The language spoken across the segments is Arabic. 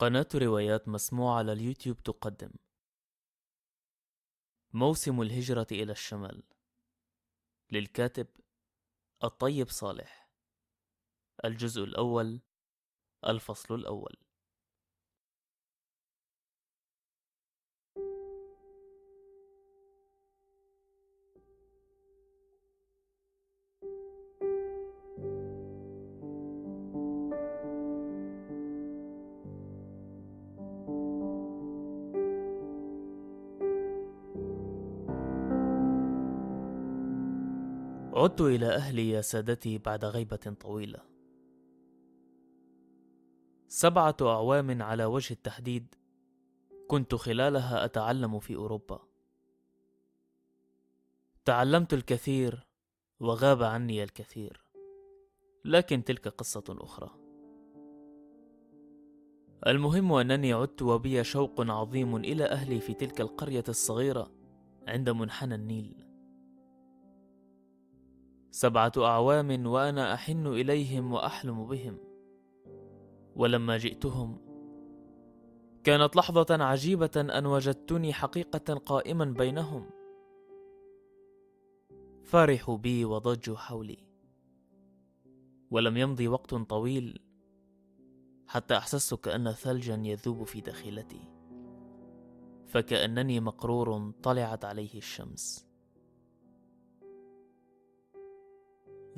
قناة روايات مسموعة على اليوتيوب تقدم. موسم الهجرة إلى الشمال. للكاتب الطيب صالح. الجزء الأول الفصل الأول. عدت إلى أهلي يا سادتي بعد غيبة طويلة. سبعة أعوام على وجه التحديد كنت خلالها أتعلم في أوروبا. تعلمت الكثير وغاب عني الكثير لكن تلك قصة أخرى. المهم أنني عدت وبي شوق عظيم إلى أهلي في تلك القرية الصغيرة عند منحنى النيل. سبعة أعوام وأنا أحن إليهم وأحلم بهم. ولما جئتهم كانت لحظة عجيبة أن وجدتني حقيقة قائما بينهم. فرحوا بي وضجوا حولي. ولم يمضي وقت طويل حتى أحسست كأن ثلجا يذوب في داخلتي فكأنني مقرور طلعت عليه الشمس.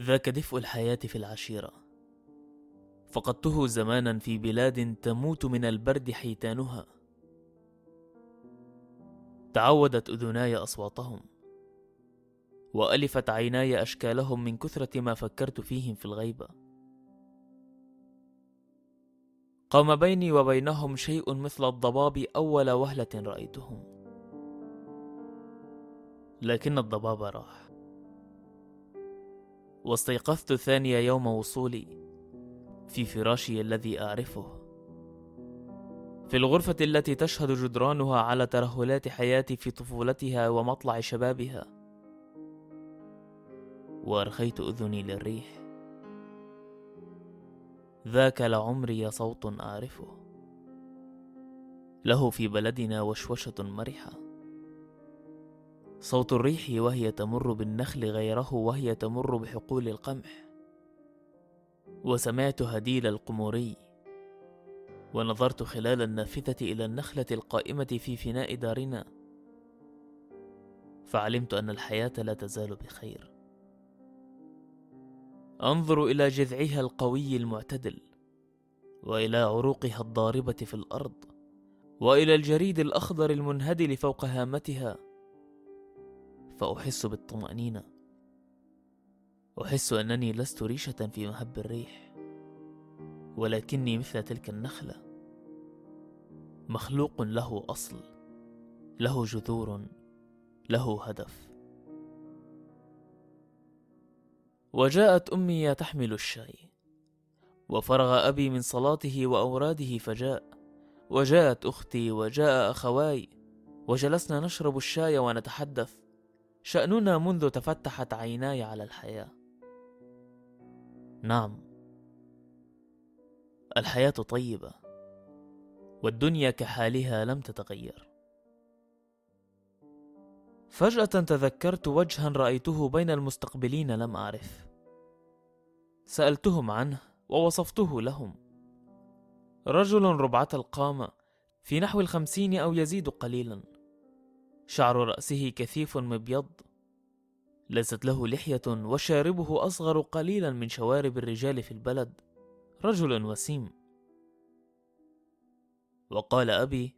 ذاك دفء الحياة في العشيرة. فقدته زمانا في بلاد تموت من البرد حيتانها. تعودت أذناي أصواتهم. وألفت عيناي أشكالهم من كثرة ما فكرت فيهم في الغيبة. قام بيني وبينهم شيء مثل الضباب أول وهلة رأيتهم. لكن الضباب راح. واستيقظت ثاني يوم وصولي في فراشي الذي أعرفه. في الغرفة التي تشهد جدرانها على ترهلات حياتي في طفولتها ومطلع شبابها. وأرخيت أذني للريح. ذاك لعمري صوت أعرفه. له في بلدنا وشوشة مرحة. صوت الريح وهي تمر بالنخل غيره وهي تمر بحقول القمح. وسمعت هديل القموري. ونظرت خلال النافذة إلى النخلة القائمة في فناء دارنا. فعلمت أن الحياة لا تزال بخير. أنظر إلى جذعها القوي المعتدل. وإلى عروقها الضاربة في الأرض. وإلى الجريد الأخضر المنهدل فوق هامتها. فأحس بالطمأنينة. أحس أنني لست ريشة في مهب الريح ولكني مثل تلك النخلة. مخلوق له أصل له جذور له هدف. وجاءت أمي تحمل الشاي وفرغ أبي من صلاته وأوراده فجاء. وجاءت أختي وجاء أخواي وجلسنا نشرب الشاي ونتحدث. شأننا منذ تفتحت عيناي على الحياة. نعم. الحياة طيبة والدنيا كحالها لم تتغير. فجأة تذكرت وجها رأيته بين المستقبلين لم أعرف. سألتهم عنه ووصفته لهم. رجل ربعة القامة في نحو الخمسين أو يزيد قليلا. شعر رأسه كثيف مبيض. ليست له لحية وشاربه أصغر قليلا من شوارب الرجال في البلد. رجل وسيم. وقال أبي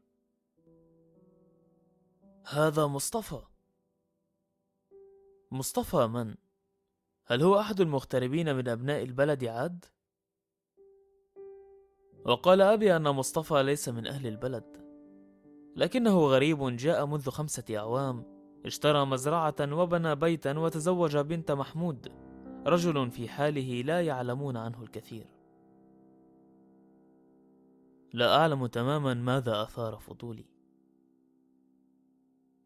هذا مصطفى. مصطفى من؟ هل هو أحد المغتربين من أبناء البلد عاد؟ وقال أبي أن مصطفى ليس من أهل البلد. لكنه غريب جاء منذ خمسة أعوام اشترى مزرعة وبنى بيتا وتزوج بنت محمود. رجل في حاله لا يعلمون عنه الكثير. لا أعلم تماما ماذا أثار فضولي.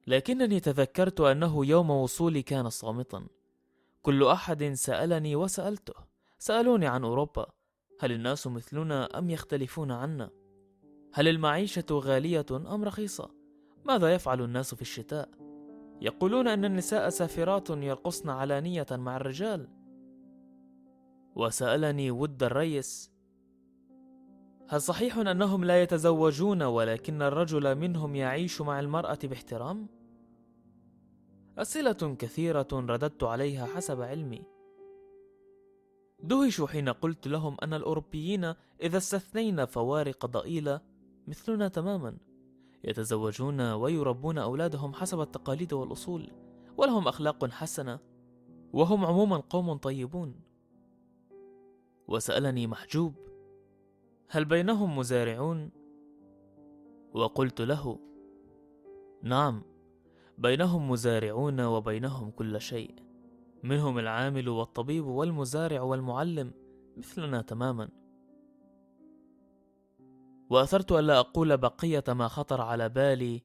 لكنني تذكرت أنه يوم وصولي كان صامتا. كل أحد سألني وسألته سألوني عن أوروبا هل الناس مثلنا أم يختلفون عنا؟ هل المعيشة غالية أم رخيصة؟ ماذا يفعل الناس في الشتاء؟ يقولون أن النساء سافرات يرقصن علانية مع الرجال وسألني ود الريس هل صحيح أنهم لا يتزوجون ولكن الرجل منهم يعيش مع المرأة باحترام؟ أسئلة كثيرة رددت عليها حسب علمي دهشوا حين قلت لهم أن الأوروبيين إذا استثنينا فوارق ضئيلة مثلنا تماما. يتزوجون ويربون أولادهم حسب التقاليد والأصول ولهم أخلاق حسنة وهم عموما قوم طيبون. وسألني محجوب هل بينهم مزارعون؟ وقلت له نعم بينهم مزارعون وبينهم كل شيء منهم العامل والطبيب والمزارع والمعلم مثلنا تماما. وأثرت ألا أقول بقية ما خطر على بالي.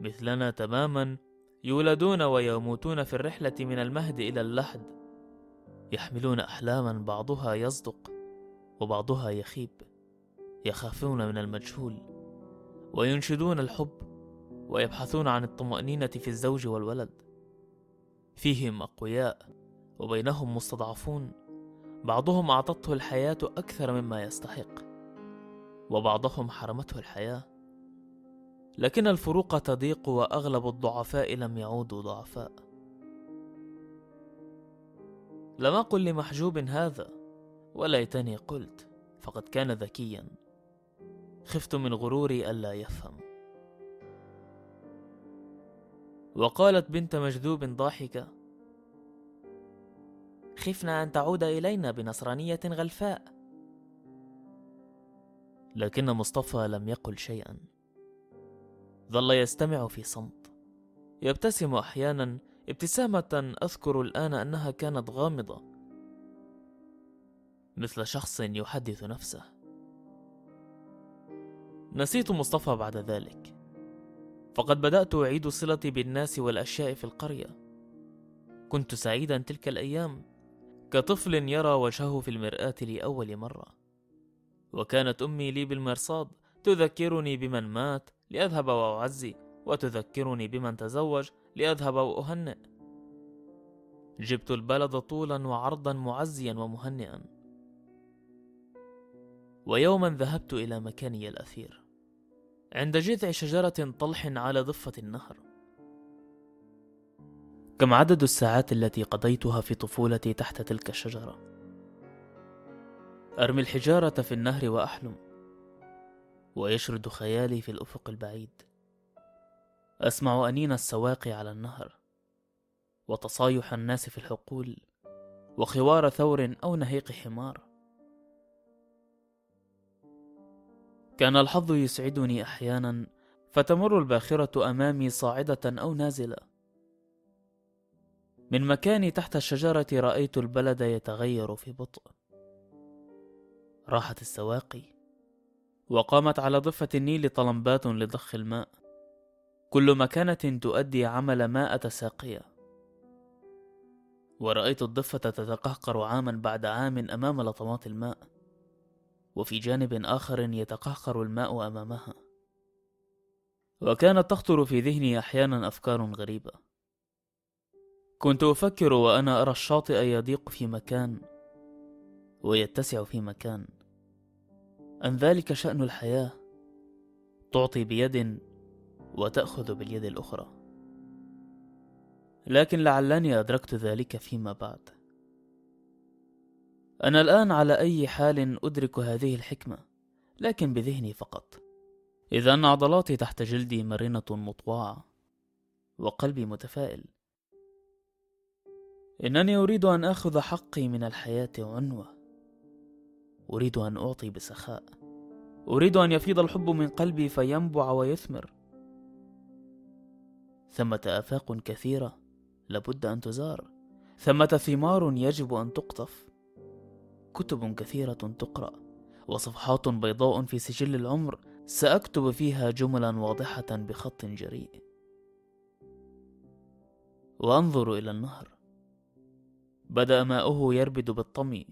مثلنا تماما يولدون ويموتون في الرحلة من المهد إلى اللحد. يحملون أحلاما بعضها يصدق وبعضها يخيب. يخافون من المجهول وينشدون الحب ويبحثون عن الطمأنينة في الزوج والولد. فيهم أقوياء وبينهم مستضعفون. بعضهم أعطته الحياة أكثر مما يستحق. وبعضهم حرمته الحياة. لكن الفروق تضيق وأغلب الضعفاء لم يعودوا ضعفاء. لم أقل لمحجوب هذا وليتني قلت فقد كان ذكيا. خفت من غروري ألا يفهم. وقالت بنت مجذوب ضاحكة خفنا أن تعود إلينا بنصرانية غلفاء. لكن مصطفى لم يقل شيئا. ظل يستمع في صمت. يبتسم أحيانا ابتسامة أذكر الآن أنها كانت غامضة. مثل شخص يحدث نفسه. نسيت مصطفى بعد ذلك. فقد بدأت أعيد صلتي بالناس والأشياء في القرية. كنت سعيدا تلك الأيام. كطفل يرى وجهه في المرآة لأول مرة. وكانت أمي لي بالمرصاد تذكرني بمن مات لأذهب وأعزي وتذكرني بمن تزوج لأذهب وأهنئ. جبت البلد طولا وعرضا معزيا ومهنئا. ويوما ذهبت إلى مكاني الأثير. عند جذع شجرة طلح على ضفة النهر. كم عدد الساعات التي قضيتها في طفولتي تحت تلك الشجرة؟ أرمي الحجارة في النهر وأحلم ويشرد خيالي في الأفق البعيد. أسمع أنين السواقي على النهر وتصايح الناس في الحقول وخوار ثور أو نهيق حمار. كان الحظ يسعدني أحيانا فتمر الباخرة أمامي صاعدة أو نازلة. من مكاني تحت الشجرة رأيت البلد يتغير في بطء. راحت السواقي وقامت على ضفة النيل طلمبات لضخ الماء. كل مكانة تؤدي عمل ماء ساقية. ورأيت الضفة تتقهقر عاما بعد عام أمام لطمات الماء. وفي جانب آخر يتقهقر الماء أمامها. وكانت تخطر في ذهني أحيانا أفكار غريبة. كنت أفكر وأنا أرى الشاطئ يضيق في مكان ويتسع في مكان. أن ذلك شأن الحياة؟ تعطي بيد وتأخذ باليد الأخرى. لكن لعلني أدركت ذلك فيما بعد. أنا الآن على أي حال أدرك هذه الحكمة لكن بذهني فقط. إذا أن عضلاتي تحت جلدي مرنة مطواعة وقلبي متفائل. إنني أريد أن آخذ حقي من الحياة عنوة. أريد أن أعطي بسخاء. أريد أن يفيض الحب من قلبي فينبع ويثمر. ثمة آفاق كثيرة لابد أن تزار. ثمة ثمار يجب أن تقطف. كتب كثيرة تقرأ وصفحات بيضاء في سجل العمر. سأكتب فيها جملا واضحة بخط جريء. وأنظر إلى النهر. بدأ ماؤه يربد بالطمي.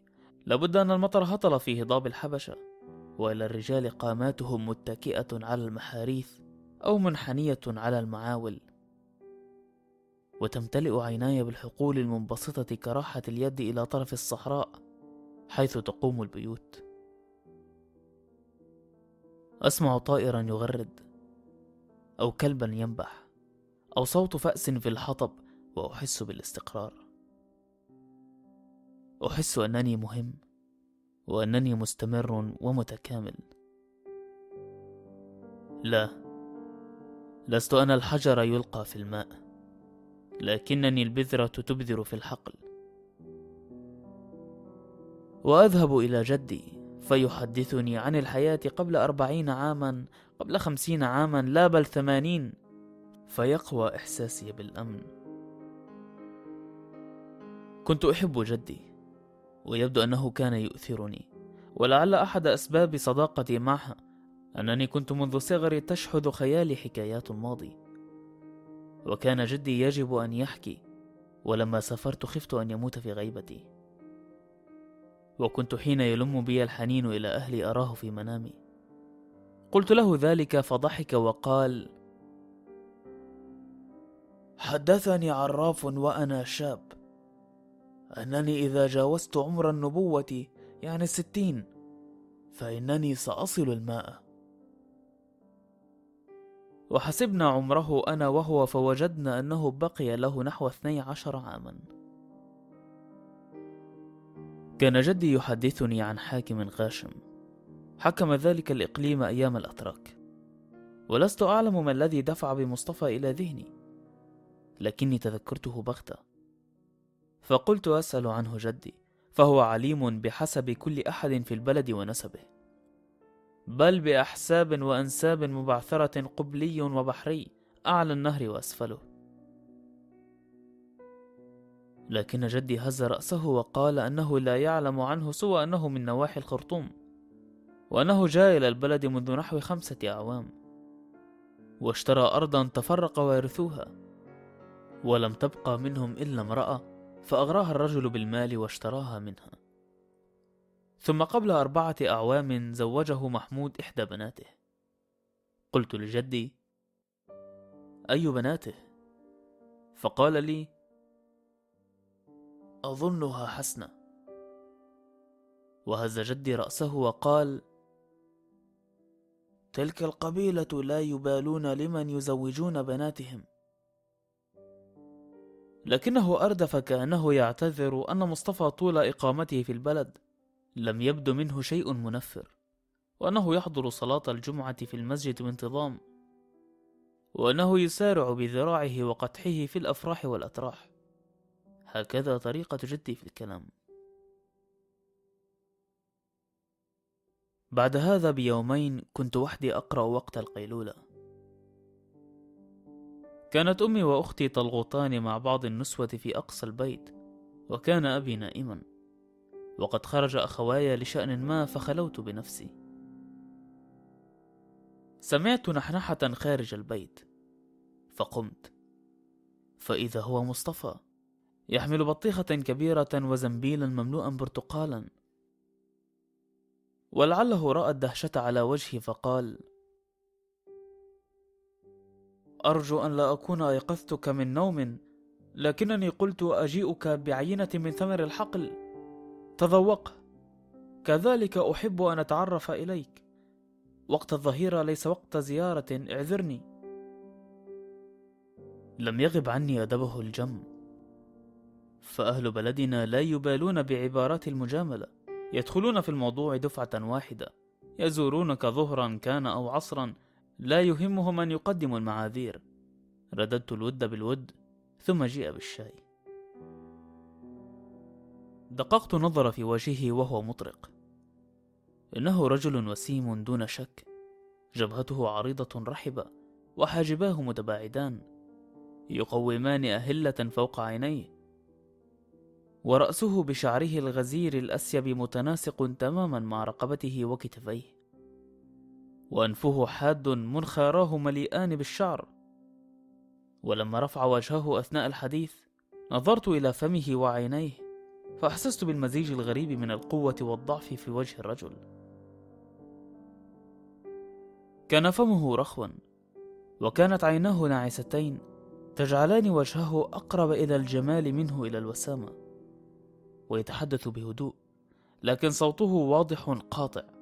لابد أن المطر هطل في هضاب الحبشة وإلى الرجال قاماتهم متكئة على المحاريث أو منحنية على المعاول. وتمتلئ عيناي بالحقول المنبسطة كراحة اليد إلى طرف الصحراء حيث تقوم البيوت. أسمع طائرا يغرد أو كلبا ينبح أو صوت فأس في الحطب وأحس بالاستقرار. أحس أنني مهم وأنني مستمر ومتكامل. لا لست أنا الحجر يلقى في الماء لكنني البذرة تبذر في الحقل. وأذهب إلى جدي فيحدثني عن الحياة قبل أربعين عاما قبل خمسين عاما لا بل ثمانين فيقوى إحساسي بالأمن. كنت أحب جدي ويبدو أنه كان يؤثرني. ولعل أحد أسباب صداقتي معه أنني كنت منذ صغري تشحذ خيالي حكايات الماضي. وكان جدي يجب أن يحكي ولما سافرت خفت أن يموت في غيبتي. وكنت حين يلم بي الحنين إلى أهلي أراه في منامي. قلت له ذلك فضحك وقال حدثني عراف وأنا شاب. أنني إذا جاوزت عمر النبوة يعني الستين فإنني سأصل الماء. وحسبنا عمره أنا وهو فوجدنا أنه بقي له نحو اثني عشر عاما. كان جدي يحدثني عن حاكم غاشم. حكم ذلك الإقليم أيام الأتراك. ولست أعلم ما الذي دفع بمصطفى إلى ذهني لكني تذكرته بغتة. فقلت أسأل عنه جدي فهو عليم بحسب كل أحد في البلد ونسبه. بل بأحساب وأنساب مبعثرة قبلي وبحري أعلى النهر وأسفله. لكن جدي هز رأسه وقال أنه لا يعلم عنه سوى أنه من نواحي الخرطوم وأنه جاء إلى البلد منذ نحو خمسة أعوام. واشترى أرضا تفرق وارثوها ولم تبقى منهم إلا امرأة. فأغراها الرجل بالمال واشتراها منها. ثم قبل أربعة أعوام زوجه محمود إحدى بناته. قلت لجدي أي بناته؟ فقال لي أظنها حسنة. وهز جدي رأسه وقال تلك القبيلة لا يبالون لمن يزوجون بناتهم. لكنه أردف كأنه يعتذر أن مصطفى طول إقامته في البلد لم يبد منه شيء منفر وأنه يحضر صلاة الجمعة في المسجد بانتظام وأنه يسارع بذراعه وقدحه في الأفراح والأتراح هكذا طريقة جدي في الكلام. بعد هذا بيومين كنت وحدي أقرأ وقت القيلولة. كانت أمي وأختي تلغطان مع بعض النسوة في أقصى البيت وكان أبي نائما. وقد خرج أخواي لشأن ما فخلوت بنفسي. سمعت نحنحة خارج البيت فقمت. فإذا هو مصطفى يحمل بطيخة كبيرة وزنبيلا مملوءا برتقالا. ولعله رأى الدهشة على وجهي فقال أرجو أن لا أكون أيقظتك من نوم لكنني قلت أجيئك بعينة من ثمر الحقل. تذوقه كذلك أحب أن أتعرف إليك. وقت الظهيرة ليس وقت زيارة اعذرني. لم يغب عني أدبه الجم. فأهل بلدنا لا يبالون بعبارات المجاملة. يدخلون في الموضوع دفعة واحدة. يزورونك ظهرا كان أو عصرا. لا يهمهم أن يقدموا المعاذير. رددت الود بالود ثم جيء بالشاي. دققت نظر في وجهه وهو مطرق. إنه رجل وسيم دون شك. جبهته عريضة رحبة وحاجباه متباعدان. يقومان أهلة فوق عينيه. ورأسه بشعره الغزير الأسيب متناسق تماما مع رقبته وكتفيه. وأنفه حاد منخاراه مليئان بالشعر. ولما رفع وجهه أثناء الحديث نظرت إلى فمه وعينيه فأحسست بالمزيج الغريب من القوة والضعف في وجه الرجل. كان فمه رخوا وكانت عيناه ناعستين تجعلان وجهه أقرب إلى الجمال منه إلى الوسامة. ويتحدث بهدوء لكن صوته واضح قاطع.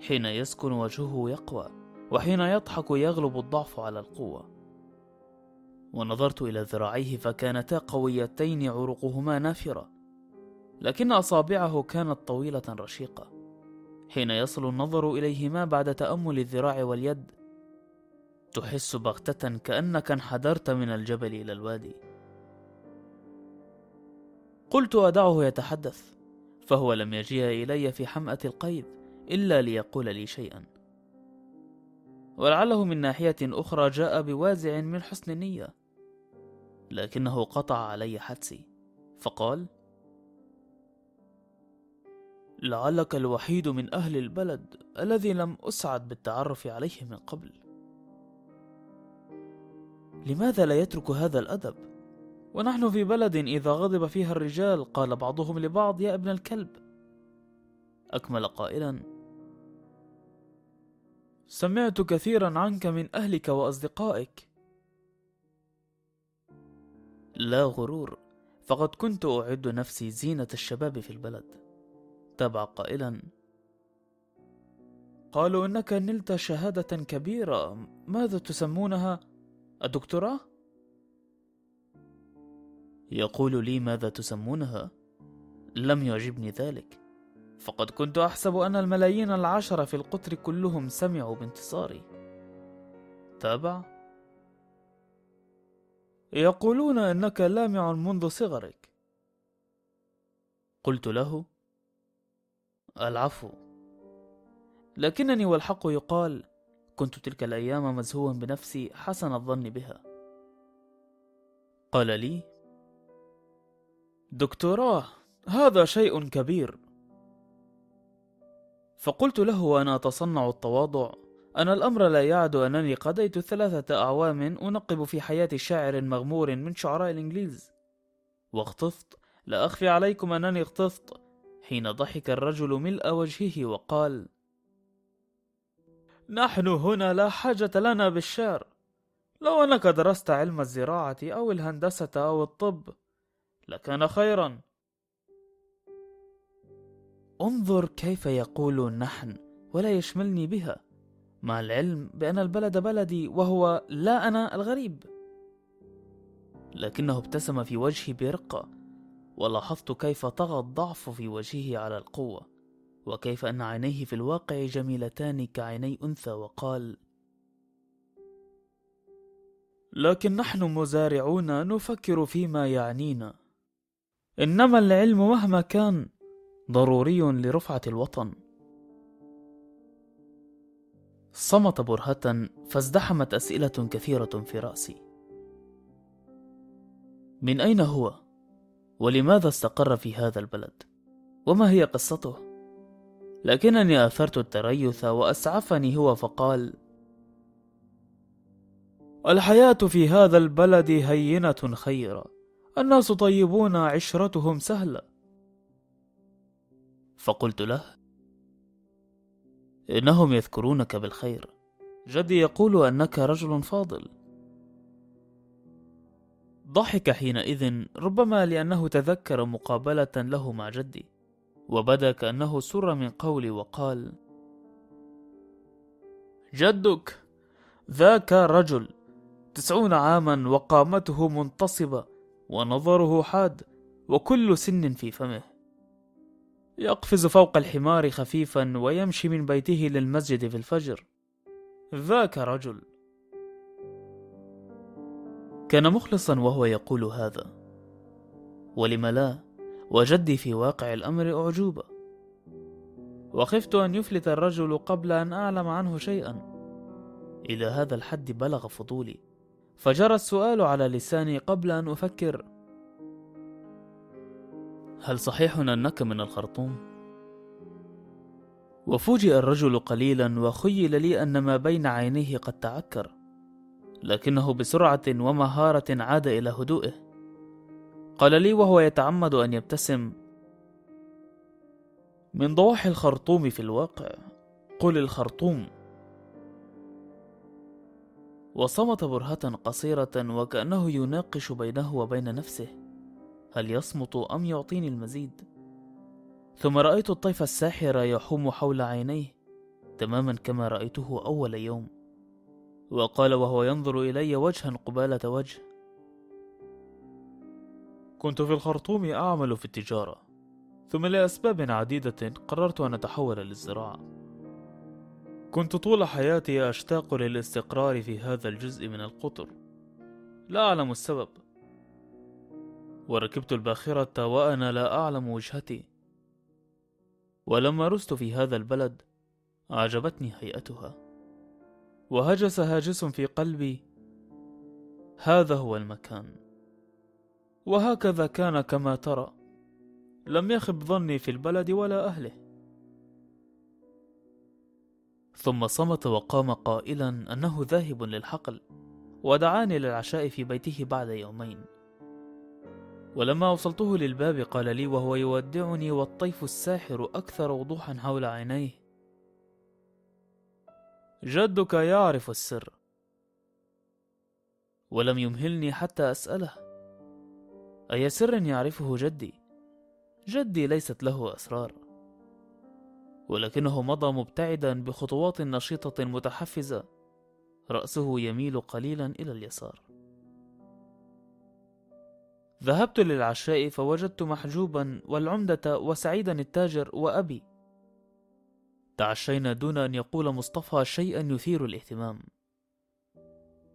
حين يسكن وجهه يقوى وحين يضحك يغلب الضعف على القوة. ونظرت إلى ذراعيه فكانتا قويتين عروقهما نافرة لكن أصابعه كانت طويلة رشيقة. حين يصل النظر إليهما بعد تأمل الذراع واليد تحس بغتة كأنك انحدرت من الجبل إلى الوادي. قلت أدعه يتحدث فهو لم يجيء إلي في حمأة القيد. إلا ليقول لي شيئا. ولعله من ناحية أخرى جاء بوازع من حسن النية. لكنه قطع علي حدسي فقال لعلك الوحيد من أهل البلد الذي لم أسعد بالتعرف عليه من قبل. لماذا لا يترك هذا الأدب؟ ونحن في بلد إذا غضب فيها الرجال قال بعضهم لبعض يا ابن الكلب. أكمل قائلا سمعت كثيرا عنك من أهلك وأصدقائك. لا غرور فقد كنت أعد نفسي زينة الشباب في البلد. تابع قائلا. قالوا إنك نلت شهادة كبيرة ماذا تسمونها؟ الدكتوراه؟ يقول لي ماذا تسمونها؟ لم يعجبني ذلك. فقد كنت أحسب أن الملايين العشرة في القطر كلهم سمعوا بانتصاري. تابع. يقولون إنك لامع منذ صغرك. قلت له العفو. لكنني والحق يقال كنت تلك الأيام مزهوا بنفسي حسن الظن بها. قال لي دكتوراه هذا شيء كبير. فقلت له وأنا أتصنع التواضع. أن الأمر لا يعد أنني قضيت ثلاثة أعوام أنقب في حياة شاعر مغمور من شعراء الإنجليز. واغتظت لا أخفي عليكم أنني اغتظت حين ضحك الرجل ملء وجهه وقال نحن هنا لا حاجة لنا بالشعر. لو أنك درست علم الزراعة أو الهندسة أو الطب لكان خيرا. انظر كيف يقول نحن ولا يشملني بها. مع العلم بأن البلد بلدي وهو لا أنا الغريب. لكنه ابتسم في وجهي برقة ولاحظت كيف طغى الضعف في وجهه على القوة وكيف أن عينيه في الواقع جميلتان كعيني أنثى وقال لكن نحن مزارعون نفكر فيما يعنينا. إنما العلم مهما كان ضروري لرفعة الوطن صمت برهة فازدحمت أسئلة كثيرة في رأسي من أين هو؟ ولماذا استقر في هذا البلد؟ وما هي قصته؟ لكنني آثرت التريث وأسعفني هو فقال الحياة في هذا البلد هينة خيرة الناس طيبون عشرتهم سهلة فقلت له إنهم يذكرونك بالخير. جدي يقول أنك رجل فاضل. ضحك حينئذ ربما لأنه تذكر مقابلة له مع جدي وبدا كأنه سر من قولي وقال جدك ذاك رجل تسعون عاما وقامته منتصبة ونظره حاد وكل سن في فمه. يقفز فوق الحمار خفيفا ويمشي من بيته للمسجد في الفجر. ذاك رجل. كان مخلصا وهو يقول هذا. ولم لا وجدي في واقع الأمر أعجوبة. وخفت أن يفلت الرجل قبل أن أعلم عنه شيئا. إلى هذا الحد بلغ فضولي. فجرى السؤال على لساني قبل أن أفكر. هل صحيح أنك من الخرطوم؟ وفوجئ الرجل قليلا وخيل لي أن ما بين عينيه قد تعكر لكنه بسرعة ومهارة عاد إلى هدوئه. قال لي وهو يتعمد أن يبتسم من ضواحي الخرطوم في الواقع قل الخرطوم. وصمت برهة قصيرة وكأنه يناقش بينه وبين نفسه. هل يصمت أم يعطيني المزيد؟ ثم رأيت الطيف الساحر يحوم حول عينيه تماما كما رأيته أول يوم وقال وهو ينظر إلي وجها قبالة وجه. كنت في الخرطوم أعمل في التجارة ثم لأسباب عديدة قررت أن أتحول للزراعة. كنت طول حياتي أشتاق للاستقرار في هذا الجزء من القطر. لا أعلم السبب وركبت الباخرة وأنا لا أعلم وجهتي. ولما رست في هذا البلد أعجبتني هيئتها. وهجس هاجس في قلبي هذا هو المكان. وهكذا كان كما ترى. لم يخب ظني في البلد ولا أهله. ثم صمت وقام قائلا أنه ذاهب للحقل ودعاني للعشاء في بيته بعد يومين. ولما وصلته للباب قال لي وهو يودعني والطيف الساحر أكثر وضوحا حول عينيه. جدك يعرف السر. ولم يمهلني حتى أسأله. أي سر يعرفه جدي؟ جدي ليست له أسرار. ولكنه مضى مبتعدا بخطوات نشيطة متحفزة. رأسه يميل قليلا إلى اليسار. ذهبت للعشاء فوجدت محجوبا والعمدة وسعيدا التاجر وأبي. تعشينا دون أن يقول مصطفى شيئا يثير الاهتمام.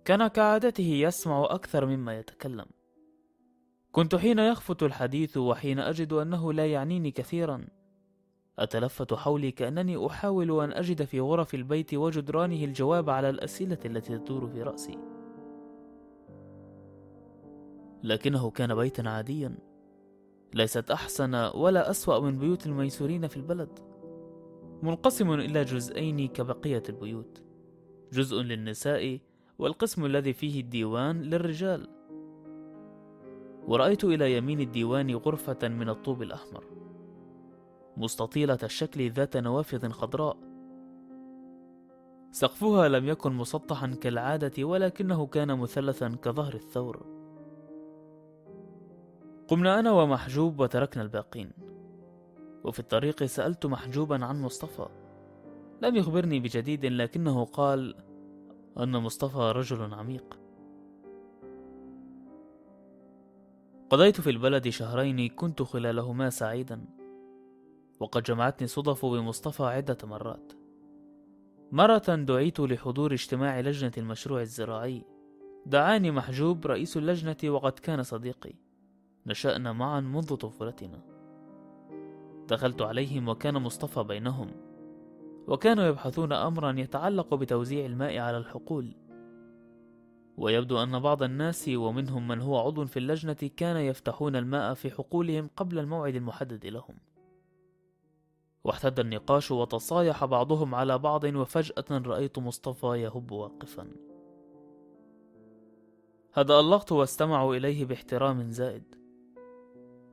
كان كعادته يسمع أكثر مما يتكلم. كنت حين يخفت الحديث وحين أجد أنه لا يعنيني كثيرا أتلفت حولي كأنني أحاول أن أجد في غرف البيت وجدرانه الجواب على الأسئلة التي تدور في رأسي. لكنه كان بيتا عاديا. ليست أحسن ولا أسوأ من بيوت الميسورين في البلد. منقسم إلى جزئين كبقية البيوت. جزء للنساء والقسم الذي فيه الديوان للرجال. ورأيت إلى يمين الديوان غرفة من الطوب الأحمر. مستطيلة الشكل ذات نوافذ خضراء. سقفها لم يكن مسطحا كالعادة ولكنه كان مثلثا كظهر الثور. قمنا أنا ومحجوب وتركنا الباقين. وفي الطريق سألت محجوبا عن مصطفى. لم يخبرني بجديد لكنه قال أن مصطفى رجل عميق. قضيت في البلد شهرين كنت خلالهما سعيدا. وقد جمعتني صدف بمصطفى عدة مرات. مرة دعيت لحضور اجتماع لجنة المشروع الزراعي. دعاني محجوب رئيس اللجنة وقد كان صديقي. نشأنا معا منذ طفولتنا. دخلت عليهم وكان مصطفى بينهم. وكانوا يبحثون أمرا يتعلق بتوزيع الماء على الحقول. ويبدو أن بعض الناس ومنهم من هو عضو في اللجنة كان يفتحون الماء في حقولهم قبل الموعد المحدد لهم. واحتد النقاش وتصايح بعضهم على بعض وفجأة رأيت مصطفى يهب واقفا. هدأ واستمعوا إليه باحترام زائد.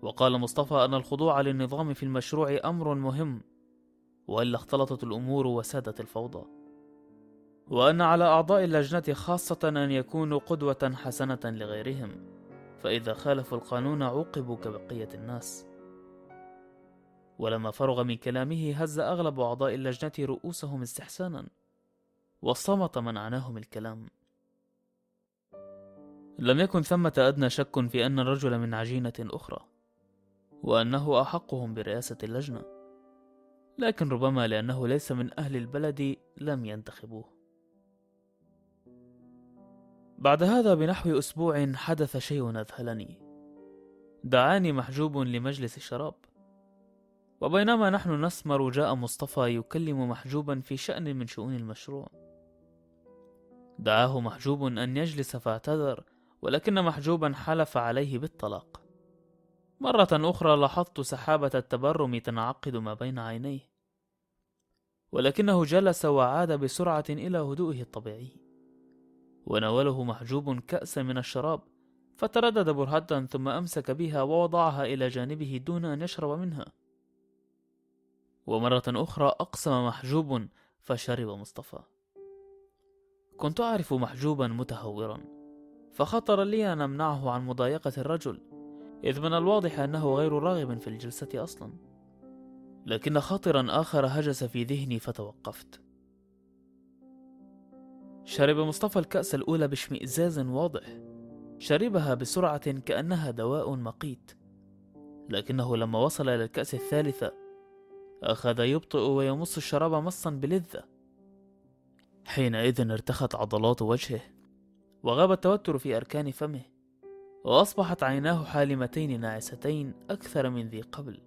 وقال مصطفى أن الخضوع للنظام في المشروع أمر مهم وإلا اختلطت الأمور وسادت الفوضى. وأن على أعضاء اللجنة خاصة أن يكونوا قدوة حسنة لغيرهم فإذا خالفوا القانون عوقبوا كبقية الناس. ولما فرغ من كلامه هز أغلب أعضاء اللجنة رؤوسهم استحسانا وصمت من عناهم الكلام. لم يكن ثمة أدنى شك في أن الرجل من عجينة أخرى. وأنه أحقهم برئاسة اللجنة. لكن ربما لأنه ليس من أهل البلد لم ينتخبوه. بعد هذا بنحو أسبوع حدث شيء أذهلني. دعاني محجوب لمجلس الشراب. وبينما نحن نسمر جاء مصطفى يكلم محجوبا في شأن من شؤون المشروع. دعاه محجوب أن يجلس فاعتذر ولكن محجوبا حلف عليه بالطلاق. مرة أخرى لاحظت سحابة التبرم تنعقد ما بين عينيه ولكنه جلس وعاد بسرعة إلى هدوئه الطبيعي وناوله محجوب كأسا من الشراب فتردد برهة ثم أمسك بها ووضعها إلى جانبه دون أن يشرب منها. ومرة أخرى أقسم محجوب فشرب مصطفى. كنت أعرف محجوبا متهورا فخطر لي أن أمنعه عن مضايقة الرجل إذ من الواضح أنه غير راغب في الجلسة أصلا. لكن خاطرا آخر هجس في ذهني فتوقفت. شرب مصطفى الكأس الأولى باشمئزاز واضح. شربها بسرعة كأنها دواء مقيت. لكنه لما وصل إلى الكأس الثالثة أخذ يبطئ ويمص الشراب مصا بلذة. حينئذ ارتخت عضلات وجهه وغاب التوتر في أركان فمه. وأصبحت عيناه حالمتين ناعستين أكثر من ذي قبل.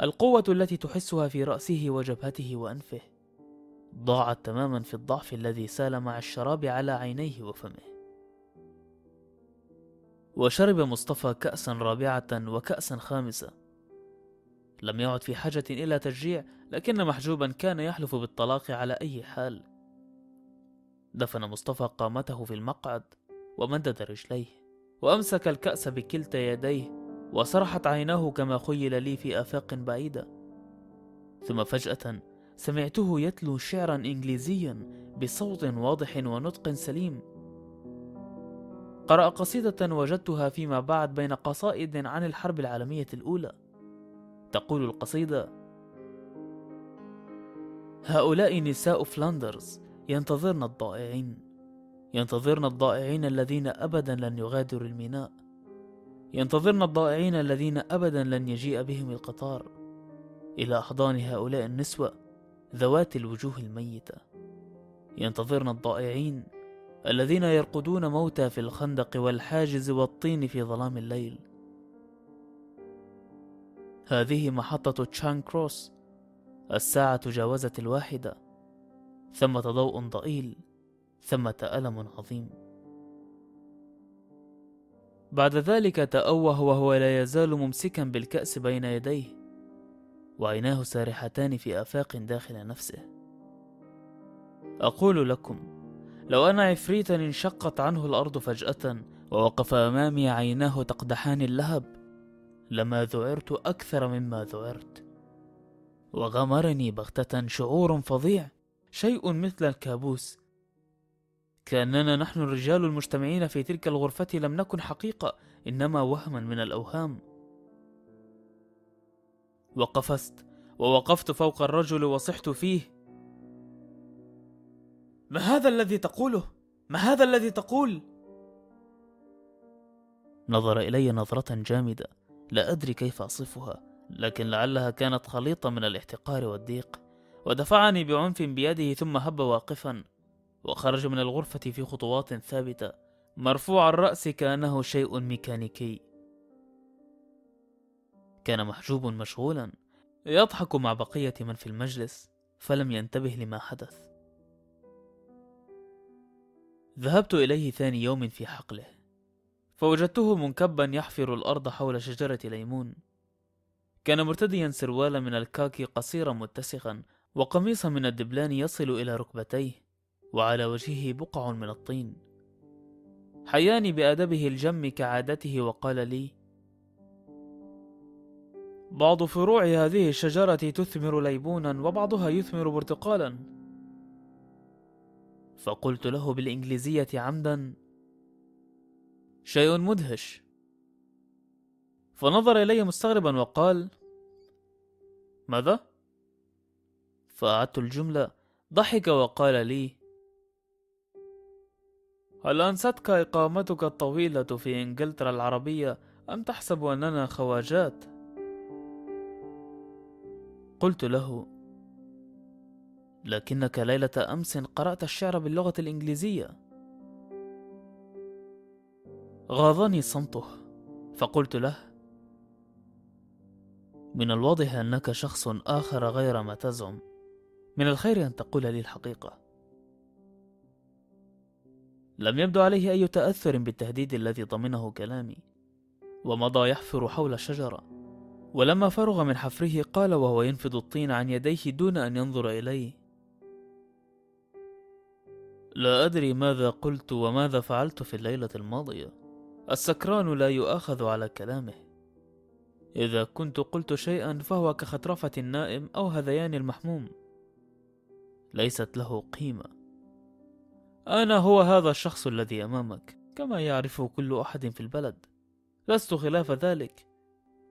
القوة التي تحسها في رأسه وجبهته وأنفه ضاعت تماما في الضعف الذي سال مع الشراب على عينيه وفمه. وشرب مصطفى كأسا رابعة وكأسا خامسة. لم يعد في حاجة إلى تشجيع لكن محجوبا كان يحلف بالطلاق على أي حال. دفن مصطفى قامته في المقعد ومدد رجليه وأمسك الكأس بكلتا يديه وسرحت عيناه كما خيل لي في آفاق بعيدة. ثم فجأة سمعته يتلو شعرا إنجليزيا بصوت واضح ونطق سليم. قرأ قصيدة وجدتها فيما بعد بين قصائد عن الحرب العالمية الأولى. تقول القصيدة هؤلاء نساء فلاندرز ينتظرن الضائعين. ينتظرن الضائعين الذين أبدا لن يغادروا الميناء. ينتظرن الضائعين الذين أبدا لن يجيء بهم القطار. إلى أحضان هؤلاء النسوة ذوات الوجوه الميتة. ينتظرن الضائعين الذين يرقدون موتى في الخندق والحاجز والطين في ظلام الليل. هذه محطة تشان كروس الساعة جاوزت الواحدة. ثمة ضوء ضئيل ثمة ألم عظيم. بعد ذلك تأوه وهو لا يزال ممسكا بالكأس بين يديه وعيناه سارحتان في آفاق داخل نفسه. أقول لكم لو أن عفريتا انشقت عنه الأرض فجأة ووقف أمامي عيناه تقدحان اللهب لما ذعرت أكثر مما ذعرت وغمرني بغتة شعور فظيع. شيء مثل الكابوس. كأننا نحن الرجال المجتمعين في تلك الغرفة لم نكن حقيقة إنما وهما من الأوهام. وقفزت ووقفت فوق الرجل وصحت فيه. ما هذا الذي تقوله؟ ما هذا الذي تقول؟ نظر إلي نظرة جامدة. لا أدري كيف أصفها لكن لعلها كانت خليطة من الاحتقار والضيق. ودفعني بعنف بيده ثم هب واقفا وخرج من الغرفة في خطوات ثابتة. مرفوع الرأس كأنه شيء ميكانيكي. كان محجوب مشغولا. يضحك مع بقية من في المجلس فلم ينتبه لما حدث. ذهبت إليه ثاني يوم في حقله. فوجدته منكبا يحفر الأرض حول شجرة ليمون. كان مرتديا سروالا من الكاكي قصيرا متسخا وقميصا من الدبلان يصل إلى ركبتيه وعلى وجهه بقع من الطين. حياني بأدبه الجم كعادته وقال لي بعض فروع هذه الشجرة تثمر ليبونا وبعضها يثمر برتقالا. فقلت له بالإنجليزية عمدا شيء مدهش. فنظر إلي مستغربا وقال ماذا؟ فأعدت الجملة ضحك وقال لي هل أنستك إقامتك الطويلة في إنجلترا العربية أم تحسب أننا خواجات؟ قلت له لكنك ليلة أمس قرأت الشعر باللغة الإنجليزية غاضني صمته فقلت له من الواضح أنك شخص آخر غير ما تزعم من الخير أن تقول لي الحقيقة. لم يبدو عليه أي تأثر بالتهديد الذي ضمنه كلامي ومضى يحفر حول الشجرة ولما فرغ من حفره قال وهو ينفض الطين عن يديه دون أن ينظر إليه لا أدري ماذا قلت وماذا فعلت في الليلة الماضية. السكران لا يؤاخذ على كلامه. إذا كنت قلت شيئا فهو كخطرفة النائم أو هذيان المحموم. ليست له قيمة. أنا هو هذا الشخص الذي أمامك كما يعرفه كل أحد في البلد. لست خلاف ذلك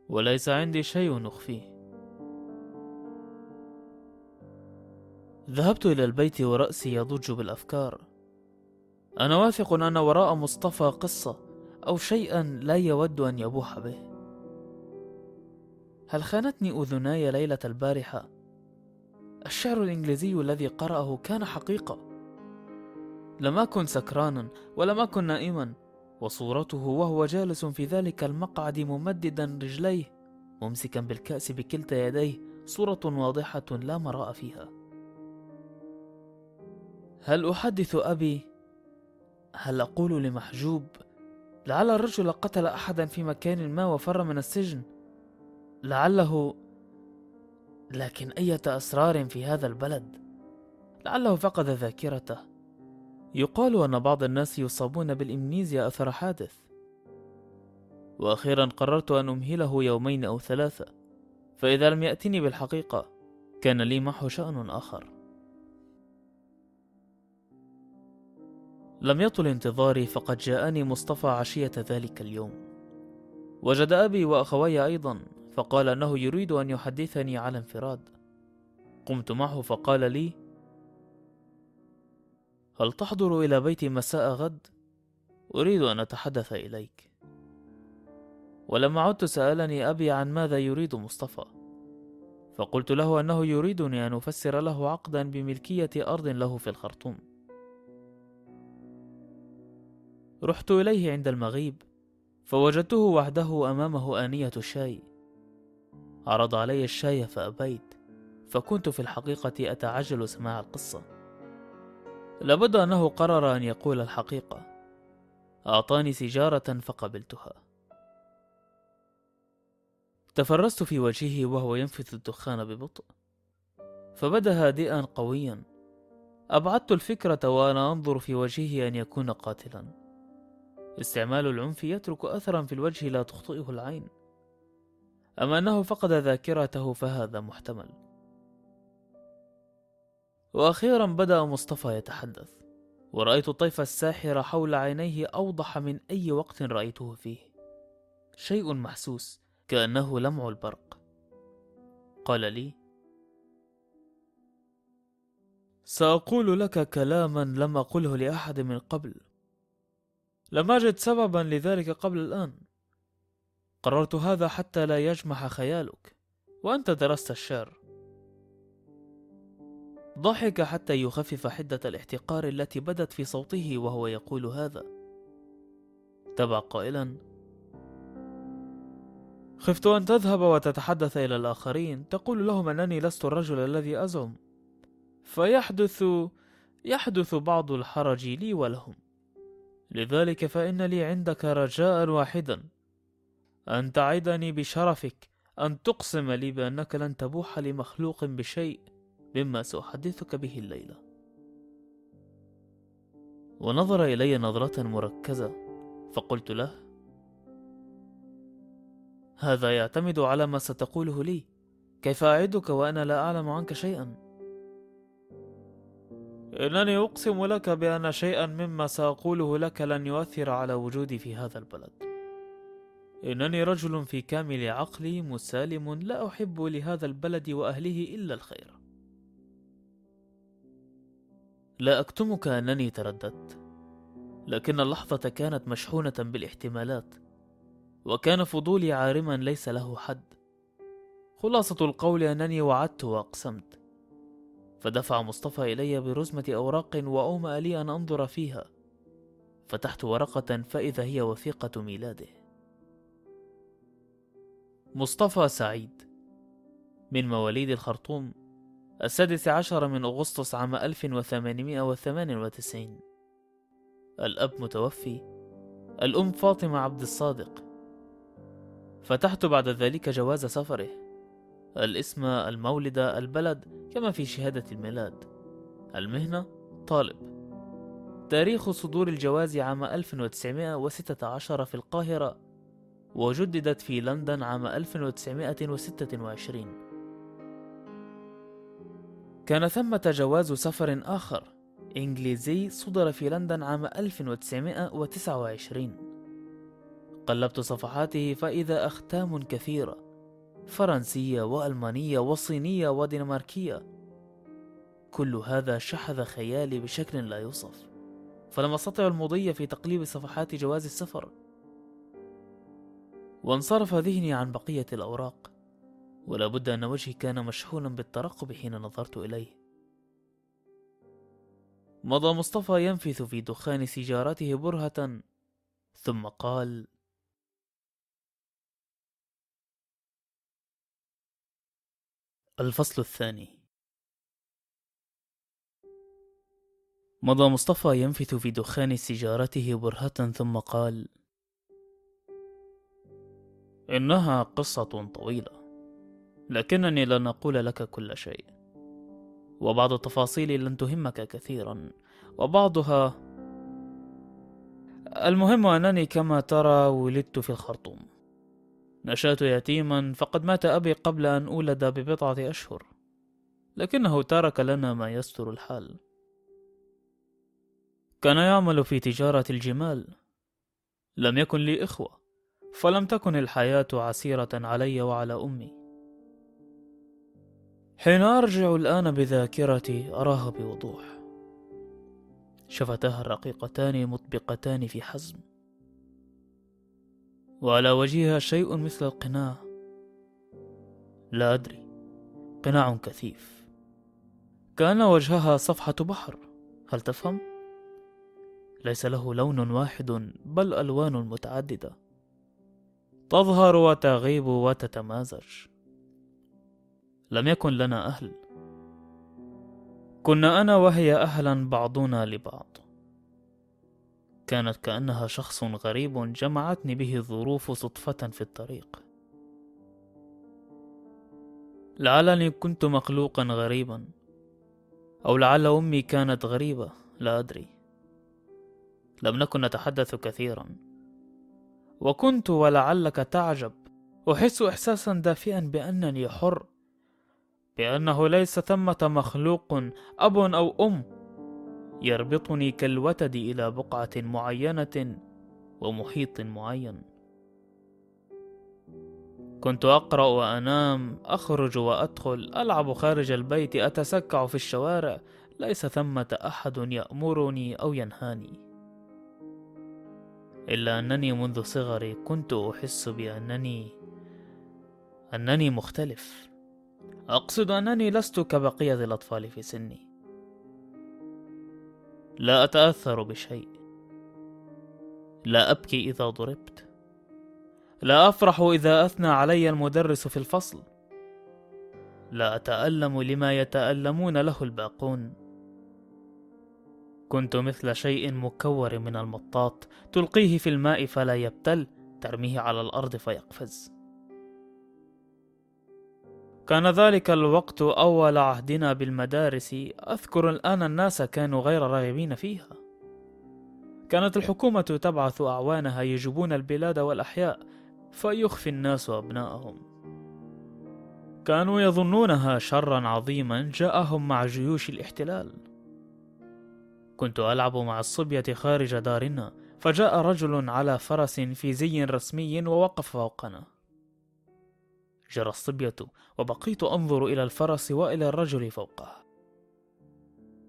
وليس عندي شيء أخفيه. ذهبت إلى البيت ورأسي يضج بالأفكار. أنا واثق أن وراء مصطفى قصة أو شيئا لا يود أن يبوح به. هل خانتني أذناي ليلة البارحة؟ الشعر الإنجليزي الذي قرأه كان حقيقة لم أكن سكرانا ولم أكن نائما وصورته وهو جالس في ذلك المقعد ممددا رجليه ممسكا بالكأس بكلتا يديه صورة واضحة لا مراء فيها هل أحدث أبي؟ هل أقول لمحجوب؟ لعل الرجل قتل أحدا في مكان ما وفر من السجن لعله لكن أية أسرار في هذا البلد؟ لعله فقد ذاكرته. يقال أن بعض الناس يصابون بالإمنيزيا أثر حادث. وأخيرا قررت أن أمهله يومين أو ثلاثة. فإذا لم يأتني بالحقيقة كان لي معه شأن آخر. لم يطل انتظاري فقد جاءني مصطفى عشية ذلك اليوم. وجد أبي وأخوي أيضا. فقال أنه يريد أن يحدثني على انفراد. قمت معه فقال لي هل تحضر إلى بيتي مساء غد؟ أريد أن أتحدث إليك. ولما عدت سألني أبي عن ماذا يريد مصطفى. فقلت له أنه يريدني أن أفسر له عقدا بملكية أرض له في الخرطوم. رحت إليه عند المغيب فوجدته وحده أمامه آنية الشاي. عرض علي الشاي فأبيت فكنت في الحقيقة أتعجل سماع القصة. لابد أنه قرر أن يقول الحقيقة. أعطاني سيجارة فقبلتها. تفرست في وجهه وهو ينفث الدخان ببطء. فبدأ هادئا قويا. أبعدت الفكرة وأنا أنظر في وجهه أن يكون قاتلا. استعمال العنف يترك أثرا في الوجه لا تخطئه العين. أما أنه فقد ذاكرته فهذا محتمل؟ وأخيرا بدأ مصطفى يتحدث ورأيت الطيف الساحر حول عينيه أوضح من أي وقت رأيته فيه. شيء محسوس كأنه لمع البرق. قال لي سأقول لك كلاما لم أقله لأحد من قبل. لم أجد سببا لذلك قبل الآن. قررت هذا حتى لا يجمح خيالك وأنت درست الشعر. ضحك حتى يخفف حدة الاحتقار التي بدت في صوته وهو يقول هذا. تبع قائلا خفت أن تذهب وتتحدث إلى الآخرين تقول لهم أنني لست الرجل الذي أزعم. فيحدث يحدث بعض الحرج لي ولهم. لذلك فإن لي عندك رجاء واحدا. أن تعدني بشرفك أن تقسم لي بأنك لن تبوح لمخلوق بشيء مما سأحدثك به الليلة. ونظر إلي نظرة مركزة فقلت له هذا يعتمد على ما ستقوله لي. كيف أعدك وأنا لا أعلم عنك شيئا؟ إنني أقسم لك بأن شيئا مما سأقوله لك لن يؤثر على وجودي في هذا البلد. إنني رجل في كامل عقلي مسالم لا أحب لهذا البلد وأهله إلا الخير. لا أكتمك أنني ترددت لكن اللحظة كانت مشحونة بالاحتمالات وكان فضولي عارما ليس له حد. خلاصة القول أنني وعدت وأقسمت فدفع مصطفى إلي برزمة أوراق وأومأ لي أن أنظر فيها. فتحت ورقة فإذا هي وثيقة ميلاده. مصطفى سعيد. من مواليد الخرطوم السادس عشر من أغسطس عام 1898 الأب متوفي الأم فاطمة عبد الصادق. فتحت بعد ذلك جواز سفره. الاسم المولد البلد كما في شهادة الميلاد. المهنة طالب. تاريخ صدور الجواز عام 1916 في القاهرة وجددت في لندن عام 1926 كان ثمة جواز سفر آخر إنجليزي صدر في لندن عام 1929 قلبت صفحاته فإذا أختام كثيرة فرنسية وألمانية وصينية ودنماركية. كل هذا شحذ خيالي بشكل لا يوصف. فلم أستطع المضي في تقليب صفحات جواز السفر. وانصرف ذهني عن بقية الأوراق. ولا بد أن وجهي كان مشحونا بالترقب حين نظرت إليه. مضى مصطفى ينفث في دخان سيجارته برهة ثم قال الفصل الثاني. مضى مصطفى ينفث في دخان سيجارته برهة ثم قال إنها قصة طويلة. لكنني لن أقول لك كل شيء. وبعض التفاصيل لن تهمك كثيرا وبعضها المهم أنني كما ترى ولدت في الخرطوم. نشأت يتيما فقد مات أبي قبل أن أولد ببضعة أشهر. لكنه ترك لنا ما يستر الحال. كان يعمل في تجارة الجمال. لم يكن لي إخوة. فلم تكن الحياة عسيرة علي وعلى أمي. حين أرجع الآن بذاكرتي أراها بوضوح. شفتاها الرقيقتان مطبقتان في حزم. وعلى وجهها شيء مثل القناع. لا أدري. قناع كثيف. كأن وجهها صفحة بحر. هل تفهم؟ ليس له لون واحد بل ألوان متعددة. تظهر وتغيب وتتمازج. لم يكن لنا أهل. كنا أنا وهي أهلا بعضنا لبعض. كانت كأنها شخص غريب جمعتني به الظروف صدفة في الطريق. لعلني كنت مخلوقا غريبا أو لعل أمي كانت غريبة لا أدري. لم نكن نتحدث كثيرا. وكنت ولعلك تعجب. أحس إحساسا دافئا بأنني حر بأنه ليس ثمة مخلوق أب أو أم. يربطني كالوتد إلى بقعة معينة ومحيط معين. كنت أقرأ وأنام أخرج وأدخل ألعب خارج البيت أتسكع في الشوارع. ليس ثمة أحد يأمرني أو ينهاني. إلا أنني منذ صغري كنت أحس بأنني أنني مختلف. أقصد أنني لست كبقية الأطفال في سني. لا أتأثر بشيء. لا أبكي إذا ضربت. لا أفرح إذا أثنى علي المدرس في الفصل. لا أتألم لما يتألمون له الباقون. كنت مثل شيء مكور من المطاط تلقيه في الماء فلا يبتل ترميه على الأرض فيقفز. كان ذلك الوقت أول عهدنا بالمدارس أذكر الآن الناس كانوا غير راغبين فيها. كانت الحكومة تبعث أعوانها يجبون البلاد والأحياء فيخفي الناس أبناءهم. كانوا يظنونها شرا عظيما جاءهم مع جيوش الاحتلال. كنت ألعب مع الصبية خارج دارنا فجاء رجل على فرس في زي رسمي ووقف فوقنا. جرى الصبية وبقيت أنظر إلى الفرس وإلى الرجل فوقه.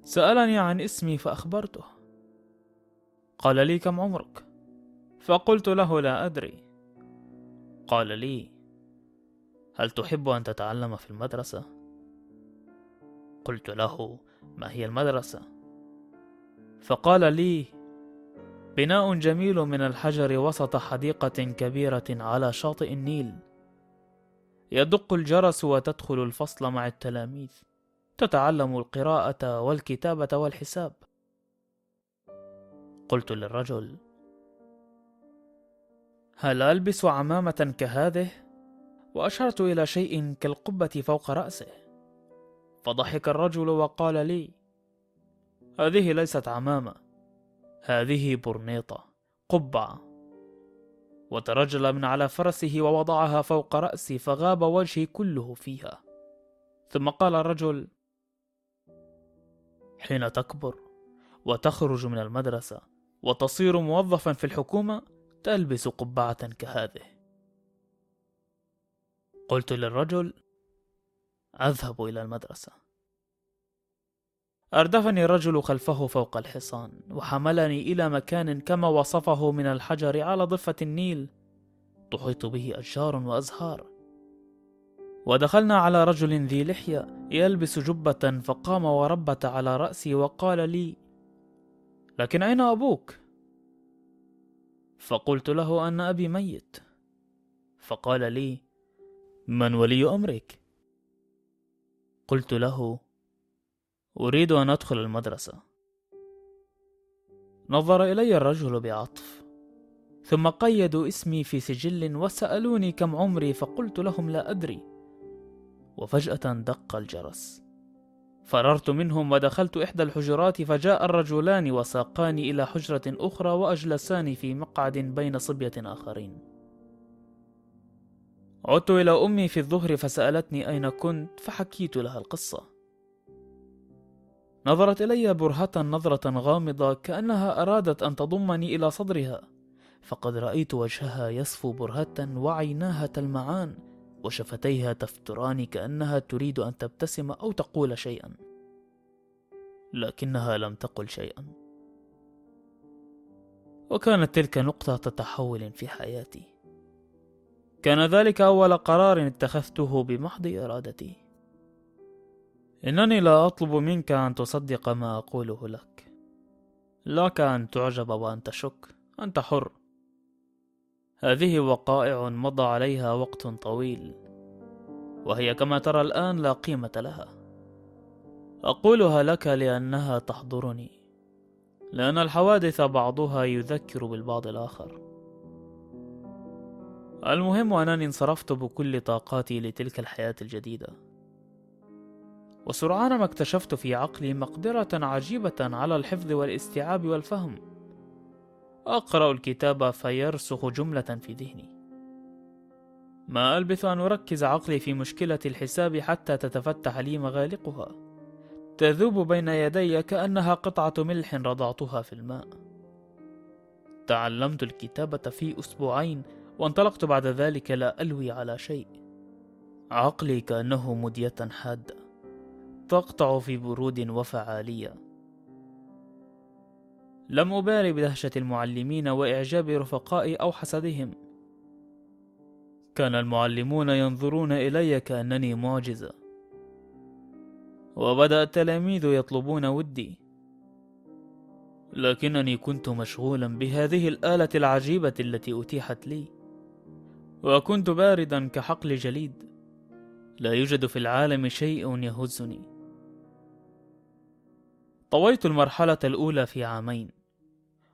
سألني عن اسمي فأخبرته. قال لي كم عمرك؟ فقلت له لا أدري. قال لي هل تحب أن تتعلم في المدرسة؟ قلت له ما هي المدرسة؟ فقال لي بناء جميل من الحجر وسط حديقة كبيرة على شاطئ النيل. يدق الجرس وتدخل الفصل مع التلاميذ. تتعلم القراءة والكتابة والحساب. قلت للرجل هل ألبس عمامة كهذه؟ وأشرت إلى شيء كالقبة فوق رأسه. فضحك الرجل وقال لي هذه ليست عمامة. هذه برنيطة قبعة. وترجل من على فرسه ووضعها فوق رأسي فغاب وجهي كله فيها. ثم قال الرجل حين تكبر وتخرج من المدرسة وتصير موظفا في الحكومة تلبس قبعة كهذه. قلت للرجل أذهب إلى المدرسة. أردفني الرجل خلفه فوق الحصان وحملني إلى مكان كما وصفه من الحجر على ضفة النيل تحيط به أشجار وأزهار ودخلنا على رجل ذي لحية يلبس جبة فقام وربت على رأسي وقال لي لكن أين أبوك؟ فقلت له أن أبي ميت فقال لي من ولي أمرك؟ قلت له أريد أن أدخل المدرسة. نظر إلي الرجل بعطف. ثم قيدوا اسمي في سجل وسألوني كم عمري فقلت لهم لا أدري. وفجأة دق الجرس. فررت منهم ودخلت إحدى الحجرات فجاء الرجلان وساقاني إلى حجرة أخرى وأجلساني في مقعد بين صبية آخرين. عدت إلى أمي في الظهر فسألتني أين كنت فحكيت لها القصة. نظرت إلي برهة نظرة غامضة كأنها أرادت أن تضمني إلى صدرها. فقد رأيت وجهها يصفو برهة وعيناها تلمعان وشفتيها تفتران كأنها تريد أن تبتسم أو تقول شيئا. لكنها لم تقل شيئا. وكانت تلك نقطة تحول في حياتي. كان ذلك أول قرار اتخذته بمحض إرادتي. إنني لا أطلب منك أن تصدق ما أقوله لك. لك أن تعجب وأن تشك أنت حر. هذه وقائع مضى عليها وقت طويل. وهي كما ترى الآن لا قيمة لها. أقولها لك لأنها تحضرني. لأن الحوادث بعضها يذكر بالبعض الآخر. المهم أنني انصرفت بكل طاقاتي لتلك الحياة الجديدة. وسرعان ما اكتشفت في عقلي مقدرة عجيبة على الحفظ والاستيعاب والفهم. أقرأ الكتاب فيرسخ جملة في ذهني. ما ألبث أن أركز عقلي في مشكلة الحساب حتى تتفتح لي مغالقها. تذوب بين يدي كأنها قطعة ملح رضعتها في الماء. تعلمت الكتابة في أسبوعين وانطلقت بعد ذلك لا ألوي على شيء. عقلي كأنه مدية حادة. تقطع في برود وفعالية. لم أبالي بدهشة المعلمين وإعجاب رفقائي أو حسدهم. كان المعلمون ينظرون إلي كأنني معجزة وبدأ التلاميذ يطلبون ودي. لكنني كنت مشغولا بهذه الآلة العجيبة التي أتيحت لي. وكنت باردا كحقل جليد. لا يوجد في العالم شيء يهزني. طويت المرحلة الأولى في عامين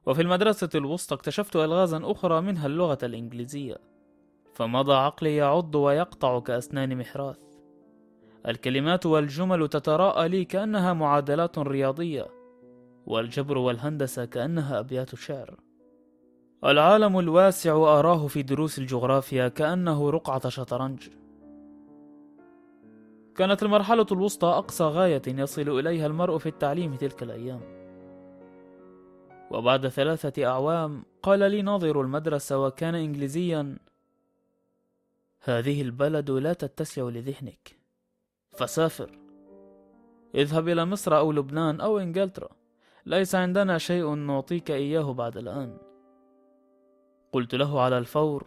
وفي المدرسة الوسطى اكتشفت ألغازا أخرى منها اللغة الإنجليزية فمضى عقلي يعض ويقطع كأسنان محراث. الكلمات والجمل تتراءى لي كأنها معادلات رياضية والجبر والهندسة كأنها أبيات شعر. العالم الواسع أراه في دروس الجغرافيا كأنه رقعة شطرنج. كانت المرحلة الوسطى أقصى غاية يصل إليها المرء في التعليم تلك الأيام. وبعد ثلاثة أعوام قال لي ناظر المدرسة وكان إنجليزيا هذه البلد لا تتسع لذهنك. فسافر. اذهب إلى مصر أو لبنان أو إنجلترا. ليس عندنا شيء نعطيك إياه بعد الآن. قلت له على الفور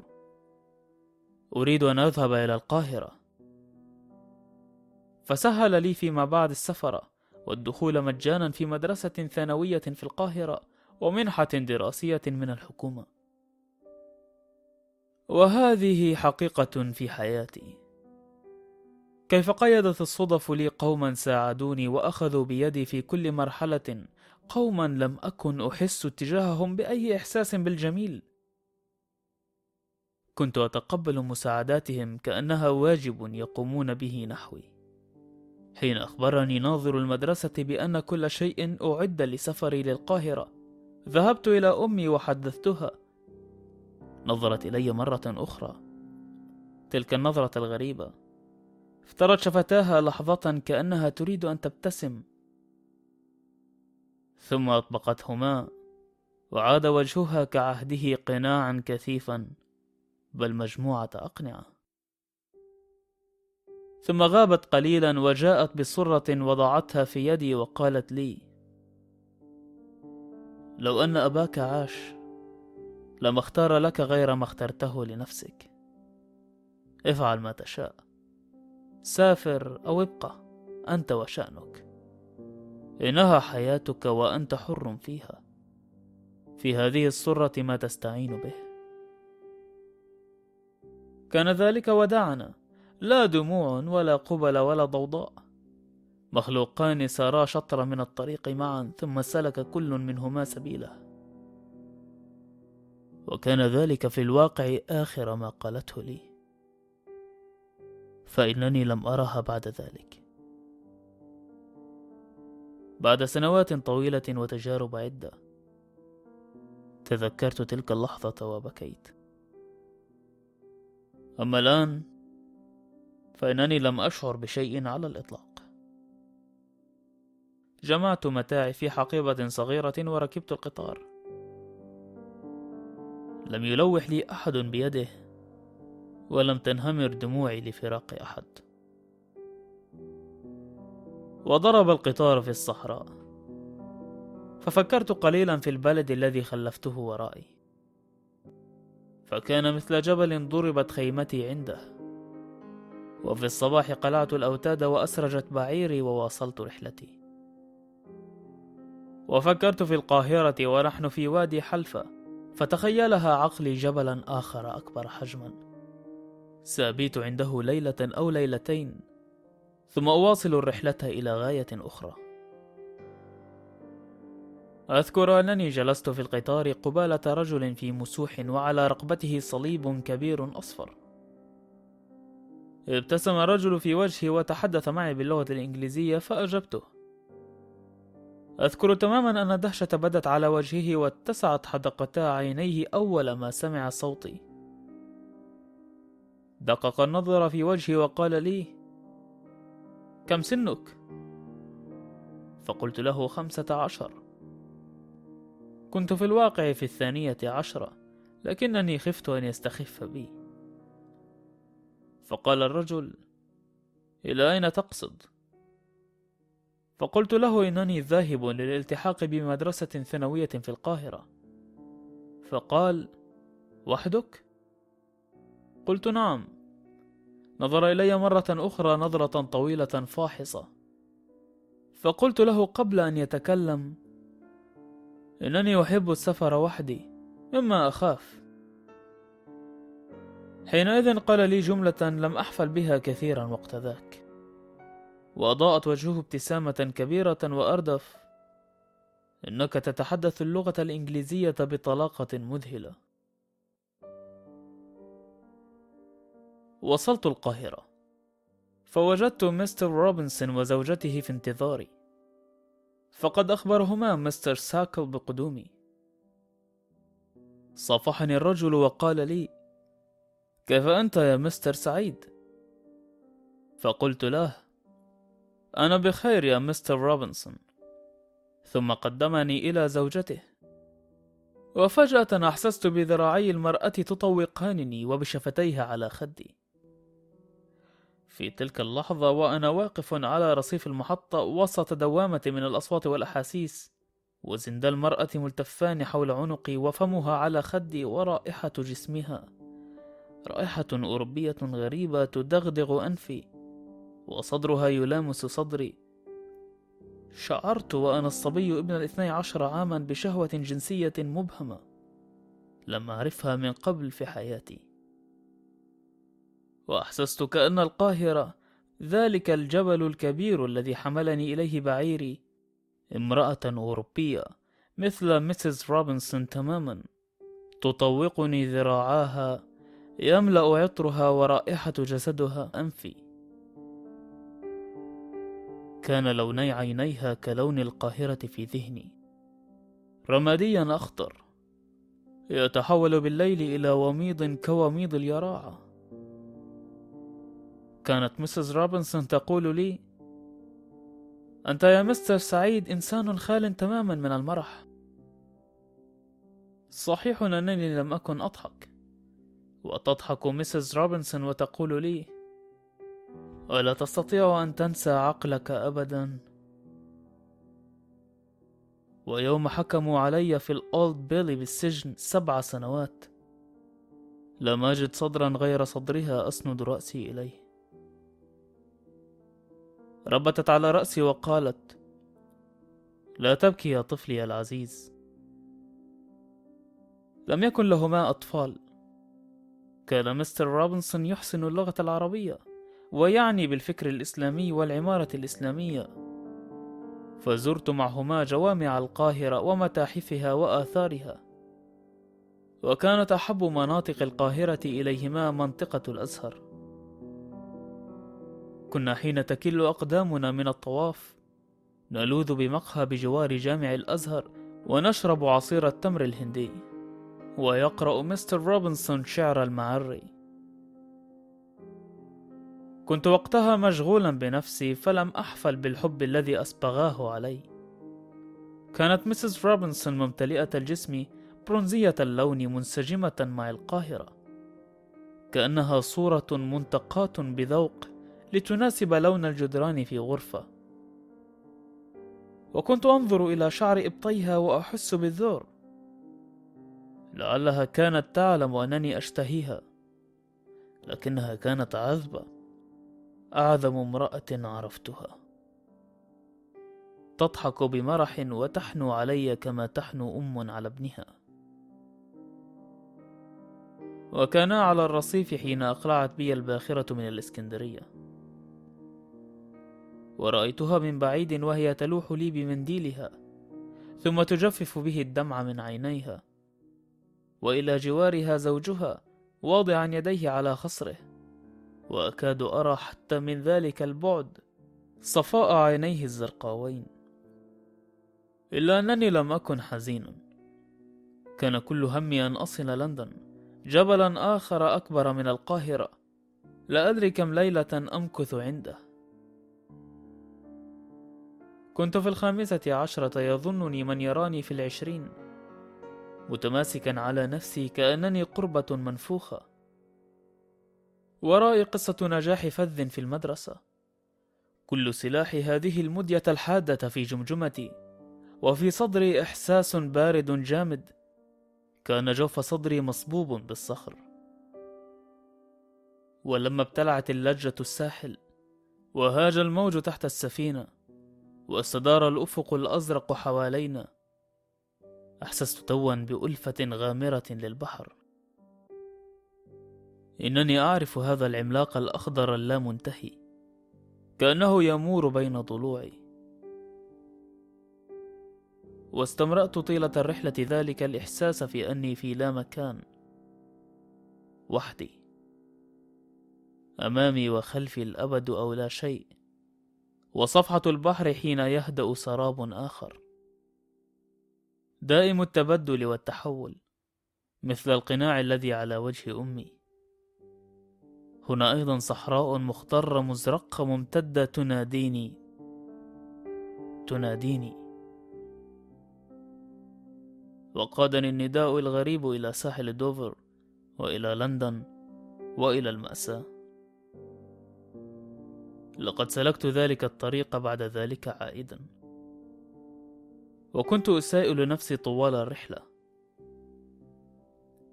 أريد أن أذهب إلى القاهرة. فسهل لي فيما بعد السفر والدخول مجانا في مدرسة ثانوية في القاهرة ومنحة دراسية من الحكومة. وهذه حقيقة في حياتي. كيف قيدت الصدف لي قوما ساعدوني وأخذوا بيدي في كل مرحلة قوما لم أكن أحس اتجاههم بأي إحساس بالجميل. كنت أتقبل مساعداتهم كأنها واجب يقومون به نحوي. حين أخبرني ناظر المدرسة بأن كل شيء أعد لسفري للقاهرة. ذهبت إلى أمي وحدثتها. نظرت إلي مرة أخرى. تلك النظرة الغريبة. افترت شفتاها لحظة كأنها تريد أن تبتسم. ثم أطبقته ماء وعاد وجهها كعهده قناعا كثيفا. بل مجموعة أقنعة. ثم غابت قليلا وجاءت بصرة وضعتها في يدي وقالت لي لو أن أباك عاش لما أختار لك غير ما اخترته لنفسك. افعل ما تشاء. سافر أو ابقى أنت وشأنك. إنها حياتك وأنت حر فيها. في هذه السرة ما تستعين به. كان ذلك وداعنا. لا دموع ولا قبل ولا ضوضاء. مخلوقان سارا شطر من الطريق معا ثم سلك كل منهما سبيله. وكان ذلك في الواقع آخر ما قالته لي. فإنني لم أرها بعد ذلك. بعد سنوات طويلة وتجارب عدة تذكرت تلك اللحظة وبكيت. أما الآن فإنني لم أشعر بشيء على الإطلاق. جمعت متاعي في حقيبة صغيرة وركبت القطار. لم يلوح لي أحد بيده ولم تنهمر دموعي لفراق أحد. وضرب القطار في الصحراء. ففكرت قليلا في البلد الذي خلفته ورائي. فكان مثل جبل ضربت خيمتي عنده. وفي الصباح قلعت الأوتاد وأسرجت بعيري وواصلت رحلتي. وفكرت في القاهرة ونحن في وادي حلفة فتخيلها عقلي جبلا آخر أكبر حجما. سأبيت عنده ليلة أو ليلتين ثم أواصل الرحلة إلى غاية أخرى. أذكر أنني جلست في القطار قبالة رجل في مسوح وعلى رقبته صليب كبير أصفر. ابتسم الرجل في وجهي وتحدث معي باللغة الإنجليزية فأجبته. أذكر تماما أن الدهشة بدت على وجهه واتسعت حدقتا عينيه أول ما سمع صوتي. دقق النظر في وجهي وقال لي كم سنك؟ فقلت له خمسة عشر. كنت في الواقع في الثانية عشرة لكنني خفت أن يستخف بي. فقال الرجل إلى أين تقصد؟ فقلت له إنني ذاهب للالتحاق بمدرسة ثانوية في القاهرة فقال وحدك؟ قلت نعم نظر إلي مرة أخرى نظرة طويلة فاحصة فقلت له قبل أن يتكلم إنني أحب السفر وحدي مما أخاف حينئذ قال لي جملة لم أحفل بها كثيرا وقت ذاك. وأضاءت وجهه ابتسامة كبيرة وأردف. إنك تتحدث اللغة الإنجليزية بطلاقة مذهلة. وصلت القاهرة. فوجدت مستر روبنسون وزوجته في انتظاري. فقد أخبرهما مستر ساكل بقدومي. صافحني الرجل وقال لي كيف أنت يا مستر سعيد؟ فقلت له أنا بخير يا مستر روبنسون. ثم قدمني إلى زوجته. وفجأة أحسست بذراعي المرأة تطوقانني وبشفتيها على خدي. في تلك اللحظة وأنا واقف على رصيف المحطة وسط دوامة من الأصوات والأحاسيس وزند المرأة ملتفان حول عنقي وفمها على خدي ورائحة جسمها. رائحة أوروبية غريبة تدغدغ أنفي وصدرها يلامس صدري. شعرت وأنا الصبي ابن الاثني عشر عاما بشهوة جنسية مبهمة لم أعرفها من قبل في حياتي. وأحسست كأن القاهرة ذلك الجبل الكبير الذي حملني إليه بعيري امرأة أوروبية مثل ميسيس روبنسون تماما تطوقني ذراعاها يملأ عطرها ورائحة جسدها. أنفي. كان لوني عينيها كلون القاهرة في ذهني. رماديا أخضر. يتحول بالليل إلى وميض كوميض اليراعة كانت مسز روبنسون تقول لي أنت يا مستر سعيد إنسان خال تماما من المرح. صحيح أنني لم أكن أضحك. وتضحك مسز روبنسون وتقول لي ولا تستطيع أن تنسى عقلك أبدا؟ ويوم حكموا علي في الأولد بيلي بالسجن سبع سنوات. لم أجد صدرا غير صدرها أسند رأسي إليه. ربتت على رأسي وقالت لا تبكي يا طفلي العزيز. لم يكن لهما أطفال. كان مستر روبنسون يحسن اللغة العربية ويعني بالفكر الإسلامي والعمارة الإسلامية. فزرت معهما جوامع القاهرة ومتاحفها وآثارها. وكانت أحب مناطق القاهرة إليهما منطقة الأزهر. كنا حين تكل أقدامنا من الطواف نلوذ بمقهى بجوار جامع الأزهر ونشرب عصير التمر الهندي. ويقرأ مستر روبنسون شعر المعري كنت وقتها مشغولا بنفسي فلم أحفل بالحب الذي أسبغاه علي. كانت مسز روبنسون ممتلئة الجسم برونزية اللون منسجمة مع القاهرة. كأنها صورة منتقاة بذوق لتناسب لون الجدران في غرفة. وكنت أنظر إلى شعر إبطيها وأحس بالذور. لعلها كانت تعلم أنني أشتهيها لكنها كانت عذبة. أعظم امرأة عرفتها. تضحك بمرح وتحنو علي كما تحنو أم على ابنها. وكانا على الرصيف حين أقلعت بي الباخرة من الإسكندرية. ورأيتها من بعيد وهي تلوح لي بمنديلها ثم تجفف به الدمع من عينيها. وإلى جوارها زوجها واضعا يديه على خصره. وأكاد أرى حتى من ذلك البعد صفاء عينيه الزرقاوين. إلا أنني لم أكن حزينا كان كل همي أن أصل لندن جبلا آخر أكبر من القاهرة. لا أدري كم ليلة أمكث عنده. كنت في الخامسة عشرة يظنني من يراني في العشرين. متماسكا على نفسي كأنني قربة منفوخة. ورائي قصة نجاح فذ في المدرسة. كل سلاح هذه المدية الحادة في جمجمتي وفي صدري إحساس بارد جامد. كان جوف صدري مصبوب بالصخر. ولما ابتلعت اللجة الساحل وهاج الموج تحت السفينة واستدار الأفق الأزرق حوالينا أحسست توا بألفة غامرة للبحر. إنني أعرف هذا العملاق الأخضر اللامنتهي. كأنه يمور بين ضلوعي. واستمرأت طيلة الرحلة ذلك الإحساس في أني في لا مكان. وحدي. أمامي وخلفي الأبد أو لا شيء. وصفحة البحر حين يهدأ سراب آخر. دائم التبدل والتحول مثل القناع الذي على وجه أمي. هنا أيضا صحراء مخضرة مزرقة ممتدة تناديني. تناديني. وقادني النداء الغريب إلى ساحل دوفر وإلى لندن وإلى المأساة. لقد سلكت ذلك الطريق بعد ذلك عائدا. وكنت أسائل نفسي طوال الرحلة.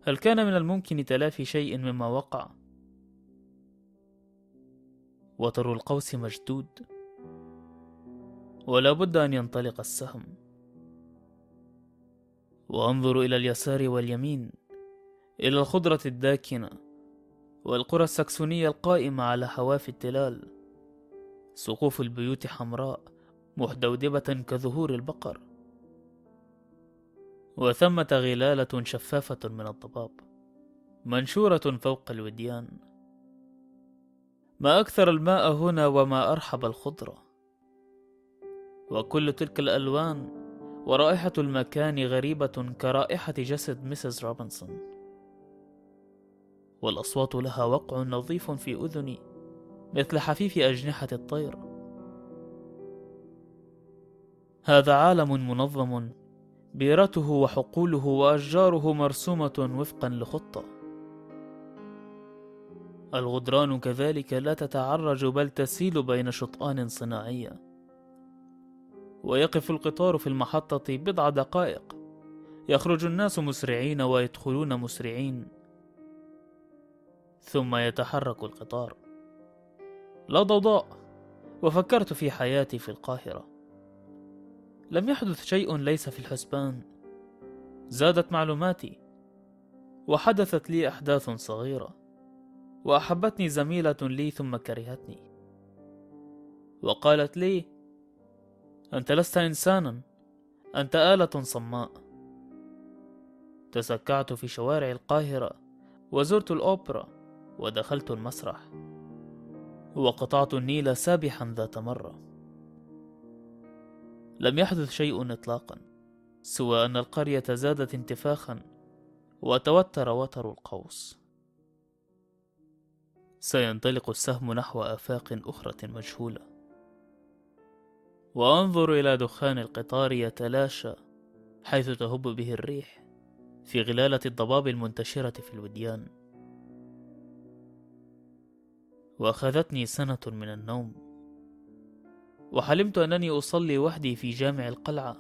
هل كان من الممكن تلافي شيء مما وقع؟ وتر القوس مشدود. ولا بد أن ينطلق السهم. وأنظر إلى اليسار واليمين إلى الخضرة الداكنة والقرى السكسونية القائمة على حواف التلال. سقوف البيوت حمراء محدودبة كظهور البقر. وثمة غلالة شفافة من الضباب منشورة فوق الوديان. ما أكثر الماء هنا وما أرحب الخضرة وكل تلك الألوان ورائحة المكان غريبة كرائحة جسد ميسيس روبنسون. والأصوات لها وقع نظيف في أذني مثل حفيف أجنحة الطير. هذا عالم منظم بيرته وحقوله وأشجاره مرسومة وفقا لخطة. الغدران كذلك لا تتعرج بل تسيل بين شطآن صناعية. ويقف القطار في المحطة بضع دقائق. يخرج الناس مسرعين ويدخلون مسرعين. ثم يتحرك القطار. لا ضوضاء. وفكرت في حياتي في القاهرة. لم يحدث شيء ليس في الحسبان. زادت معلوماتي وحدثت لي أحداث صغيرة وأحبتني زميلة لي ثم كرهتني. وقالت لي أنت لست إنسانا أنت آلة صماء. تسكعت في شوارع القاهرة وزرت الأوبرا ودخلت المسرح وقطعت النيل سابحا ذات مرة. لم يحدث شيء إطلاقا سوى أن القرية زادت انتفاخا وتوتر وتر القوس. سينطلق السهم نحو آفاق أخرى مجهولة. وأنظر إلى دخان القطار يتلاشى حيث تهب به الريح في غلالة الضباب المنتشرة في الوديان. وأخذتني سنة من النوم. وحلمت أنني أصلي وحدي في جامع القلعة.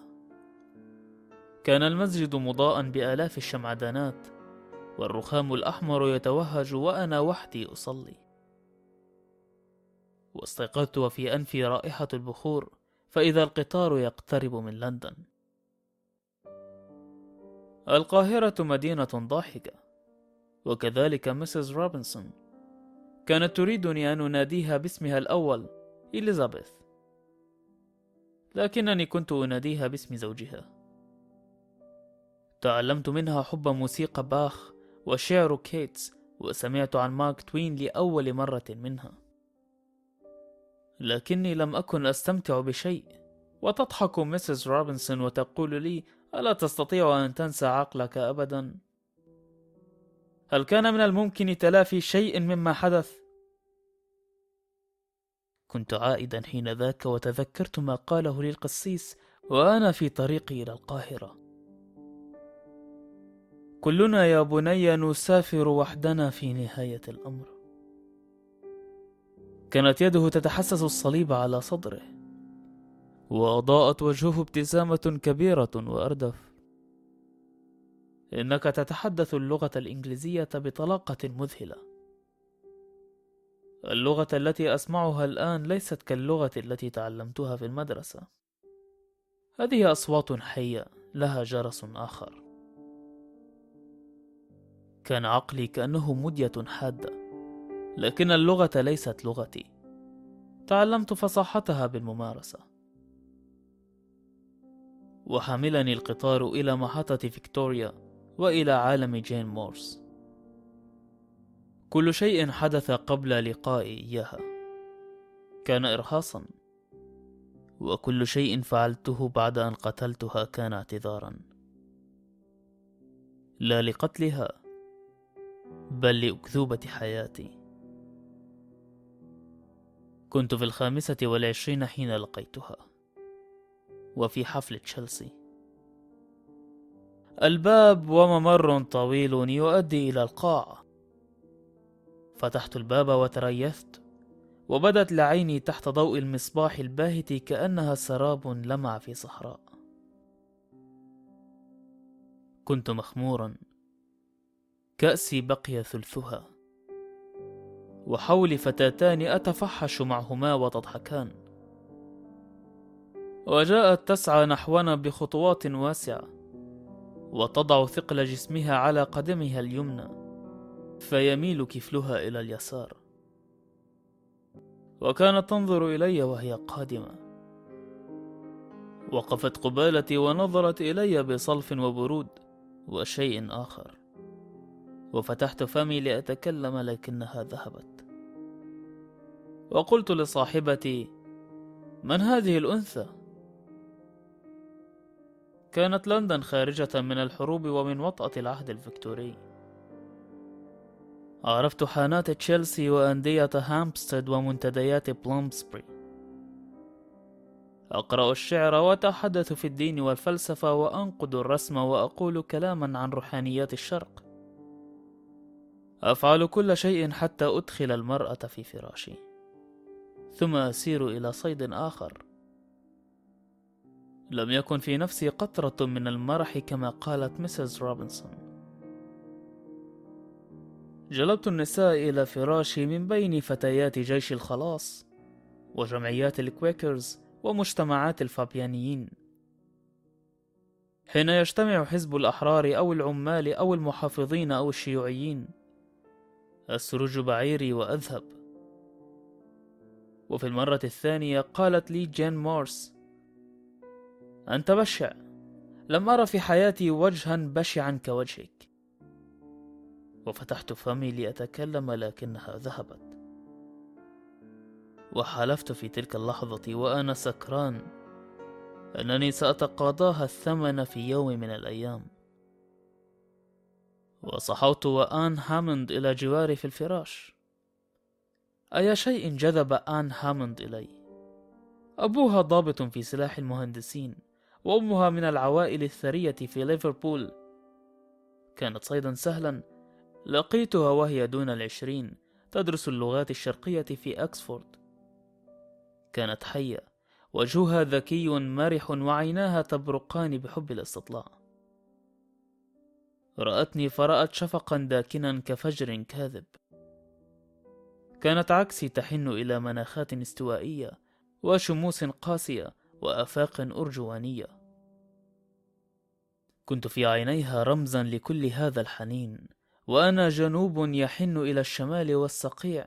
كان المسجد مضاء بآلاف الشمعدانات والرخام الأحمر يتوهج وأنا وحدي أصلي. واستيقظت وفي أنفي رائحة البخور فإذا القطار يقترب من لندن. القاهرة مدينة ضاحكة وكذلك مسز روبنسون. كانت تريدني أن أناديها باسمها الأول إليزابيث. لكنني كنت أناديها باسم زوجها. تعلمت منها حب موسيقى باخ وشعر كيتس وسمعت عن مارك توين لأول مرة منها. لكني لم أكن أستمتع بشيء وتضحك مسز روبنسون وتقول لي ألا تستطيع أن تنسى عقلك أبدا؟ هل كان من الممكن تلافي شيء مما حدث؟ كنت عائدا حين ذاك وتذكرت ما قاله لي القسيس وأنا في طريقي إلى القاهرة. كلنا يا بني نسافر وحدنا في نهاية الأمر. كانت يده تتحسس الصليب على صدره وأضاءت وجهه ابتسامة كبيرة وأردف. إنك تتحدث اللغة الإنجليزية بطلاقة مذهلة. اللغة التي أسمعها الآن ليست كاللغة التي تعلمتها في المدرسة. هذه أصوات حية لها جرس آخر. كان عقلي كأنه مدية حادة لكن اللغة ليست لغتي. تعلمت فصاحتها بالممارسة. وحملني القطار إلى محطة فيكتوريا وإلى عالم جين مورس. كل شيء حدث قبل لقائي إياها. كان إرهاصا. وكل شيء فعلته بعد أن قتلتها كان اعتذارا. لا لقتلها بل لأكذوبة حياتي. كنت في الخامسة والعشرين حين لقيتها. وفي حفل تشيلسي. الباب وممر طويل يؤدي إلى القاعة فتحت الباب وتريثت وبدت لعيني تحت ضوء المصباح الباهت كأنها سراب لمع في صحراء. كنت مخمورا كأسي بقي ثلثها وحولي فتاتان أتفحش معهما وتضحكان. وجاءت تسعى نحونا بخطوات واسعة وتضع ثقل جسمها على قدمها اليمنى. فيميل كفلها إلى اليسار. وكانت تنظر إلي وهي قادمة. وقفت قبالتي ونظرت إلي بصلف وبرود وشيء آخر. وفتحت فمي لأتكلم لكنها ذهبت. وقلت لصاحبتي من هذه الأنثى؟ كانت لندن خارجة من الحروب ومن وطأة العهد الفكتوري عرفت حانات تشيلسي وأندية هامبستد ومنتديات بلومسبري. أقرأ الشعر وأتحدث في الدين والفلسفة وأنقد الرسم وأقول كلاما عن روحانيات الشرق. أفعل كل شيء حتى أدخل المرأة في فراشي. ثم أسير إلى صيد آخر. لم يكن في نفسي قطرة من المرح كما قالت مسز روبنسون جلبت النساء إلى فراشي من بين فتيات جيش الخلاص وجمعيات الكويكرز ومجتمعات الفابيانيين. حين يجتمع حزب الأحرار أو العمال أو المحافظين أو الشيوعيين أسرج بعيري وأذهب. وفي المرة الثانية قالت لي جين مورس أنت بشع لم أرى في حياتي وجها بشعا كوجهك. وفتحت فمي لأتكلم لكنها ذهبت. وحلفت في تلك اللحظة وأنا سكران. أنني سأتقاضاها الثمن في يوم من الأيام. وصحوت وآن هاموند إلى جواري في الفراش. أي شيء جذب آن هاموند إلي؟ أبوها ضابط في سلاح المهندسين وأمها من العوائل الثرية في ليفربول. كانت صيدا سهلا لقيتها وهي دون العشرين تدرس اللغات الشرقية في أكسفورد. كانت حية وجهها ذكي مرح وعيناها تبرقان بحب الاستطلاع. رأتني فرأت شفقا داكنا كفجر كاذب. كانت عكسي تحن إلى مناخات استوائية وشموس قاسية وآفاق أرجوانية. كنت في عينيها رمزا لكل هذا الحنين. وأنا جنوب يحن إلى الشمال والصقيع.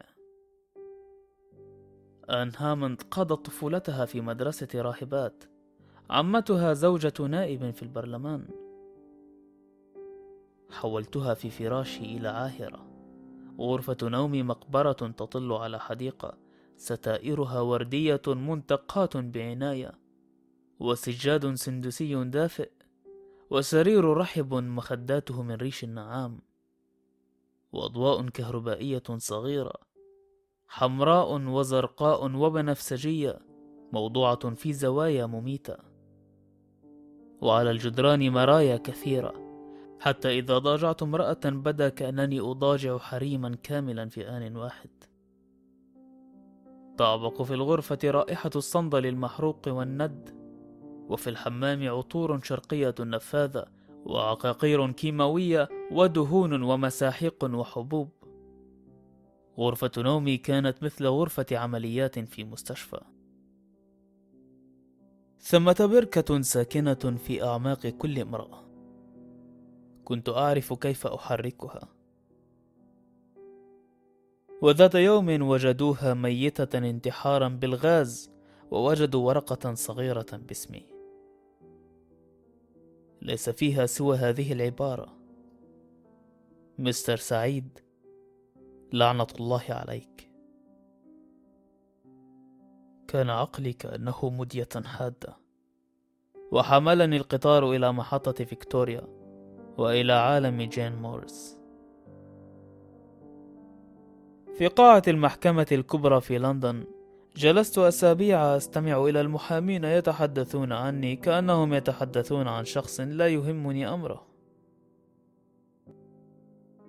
آن هاموند قضت طفولتها في مدرسة راهبات. عمتها زوجة نائب في البرلمان. حولتها في فراشي إلى عاهرة. غرفة نومي مقبرة تطل على حديقة. ستائرها وردية منتقاة بعناية. وسجاد سندسي دافئ. وسرير رحب مخداته من ريش النعام. وأضواء كهربائية صغيرة حمراء وزرقاء وبنفسجية موضوعة في زوايا مميتة. وعلى الجدران مرايا كثيرة حتى إذا ضاجعت امرأة بدا كأنني أضاجع حريما كاملا في آن واحد. تعبق في الغرفة رائحة الصندل المحروق والند وفي الحمام عطور شرقية نفاذة وعقاقير كيماوية ودهون ومساحيق وحبوب. غرفة نومي كانت مثل غرفة عمليات في مستشفى. ثمة بركة ساكنة في أعماق كل امرأة. كنت أعرف كيف أحركها. وذات يوم وجدوها ميتة انتحارا بالغاز ووجدوا ورقة صغيرة باسمي. ليس فيها سوى هذه العبارة. مستر سعيد لعنة الله عليك. كان عقلي كأنه مدية حادة. وحملني القطار إلى محطة فيكتوريا وإلى عالم جين موريس. في قاعة المحكمة الكبرى في لندن جلست أسابيع أستمع إلى المحامين يتحدثون عني كأنهم يتحدثون عن شخص لا يهمني أمره.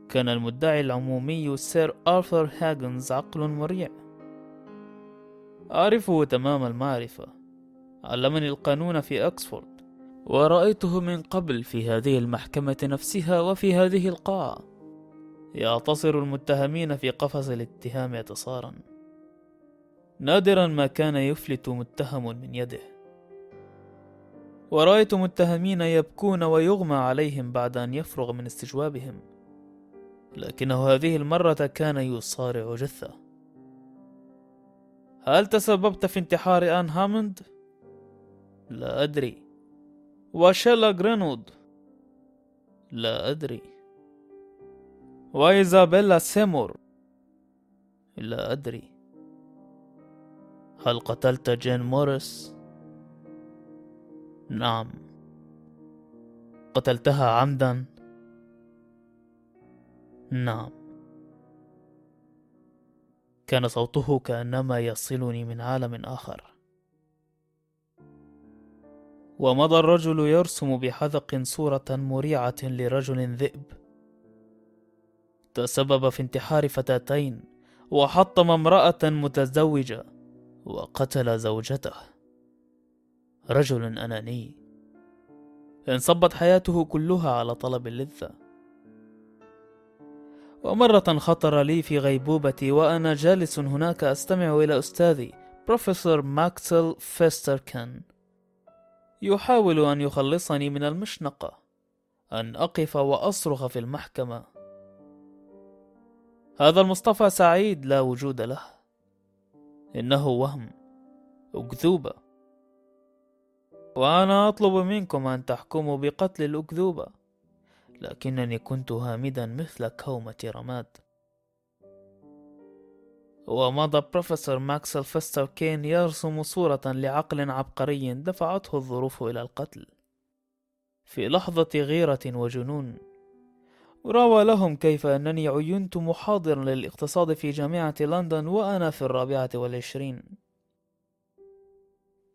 كان المدعي العمومي سير آرثر هاجنز عقل مريع. أعرفه تمام المعرفة. علمني القانون في أكسفورد ورأيته من قبل في هذه المحكمة نفسها وفي هذه القاعة. يعتصر المتهمين في قفص الاتهام اعتصارا. نادرا ما كان يفلت متهم من يده ورأيت متهمين يبكون ويغمى عليهم بعد أن يفرغ من استجوابهم لكنه هذه المرة كان يصارع جثة هل تسببت في انتحار آن هاموند؟ لا أدري وشيلا جرينود؟ لا أدري وإيزابيلا سيمور؟ لا أدري هل قتلت جين موريس؟ نعم. قتلتها عمدا؟ نعم. كان صوته كأنما يصلني من عالم آخر. ومضى الرجل يرسم بحذق صورة مريعة لرجل ذئب. تسبب في انتحار فتاتين وحطم امرأة متزوجة. وقتل زوجته. رجل أناني. انصبت حياته كلها على طلب اللذة. ومرة خطر لي في غيبوبتي وأنا جالس هناك أستمع إلى أستاذي بروفيسور ماكسل فيستركن يحاول أن يخلصني من المشنقة أن أقف وأصرخ في المحكمة. هذا المصطفى سعيد لا وجود له. إنه وهم أكذوبة. وأنا أطلب منكم أن تحكموا بقتل الأكذوبة لكنني كنت هامدا مثل كومة رماد. ومضى بروفيسور ماكسول فيستر كين يرسم صورة لعقل عبقري دفعته الظروف إلى القتل. في لحظة غيرة وجنون روى لهم كيف أنني عينت محاضرا للاقتصاد في جامعة لندن وأنا في الرابعة والعشرين.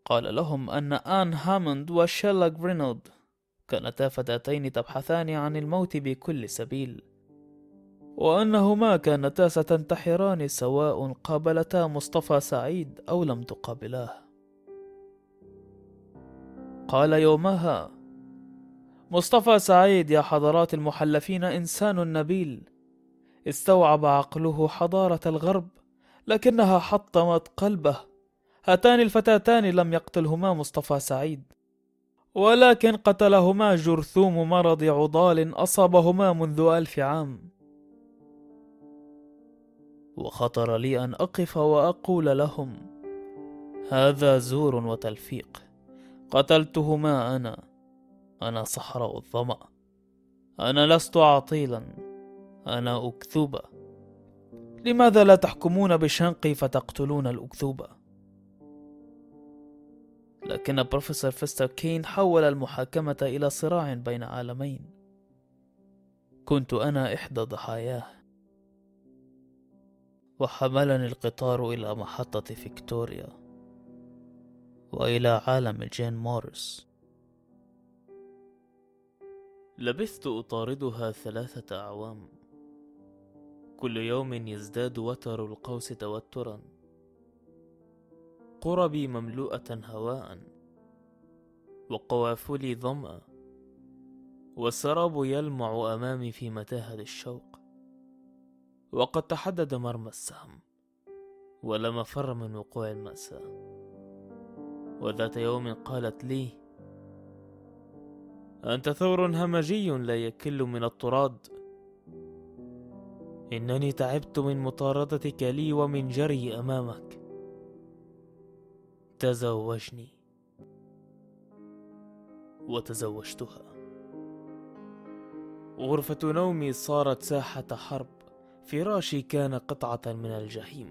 قال لهم أن آن هاموند وشيلا غرينولد كانتا فتاتين تبحثان عن الموت بكل سبيل وأنهما كانتا ستنتحران سواء قابلتا مصطفى سعيد أو لم تقابلاه. قال يومها مصطفى سعيد يا حضرات المحلفين إنسان نبيل. استوعب عقله حضارة الغرب لكنها حطمت قلبه. هاتان الفتاتان لم يقتلهما مصطفى سعيد. ولكن قتلهما جرثوم مرض عضال أصابهما منذ ألف عام. وخطر لي أن أقف وأقول لهم هذا زور وتلفيق. قتلتهما أنا. أنا صحراء الظمأ. أنا لست عطيلا. أنا أكذوبة. لماذا لا تحكمون بشنقي فتقتلون الأكذوبة؟ لكن بروفيسور فيستر كين حول المحاكمة إلى صراع بين عالمين. كنت أنا إحدى ضحاياه. وحملني القطار إلى محطة فيكتوريا. وإلى عالم جين موريس. لبثت أطاردها ثلاثة أعوام. كل يوم يزداد وتر القوس توترا. قربي مملوءة هواء. وقوافلي ظمأ. والسراب يلمع أمامي في متاهة الشوق. وقد تحدد مرمى السهم. ولا مفر من وقوع المأساة. وذات يوم قالت لي أنت ثور همجي لا يكل من الطراد إنني تعبت من مطاردتك لي ومن جري أمامك. تزوجني. وتزوجتها. غرفة نومي صارت ساحة حرب. فراشي كان قطعة من الجحيم.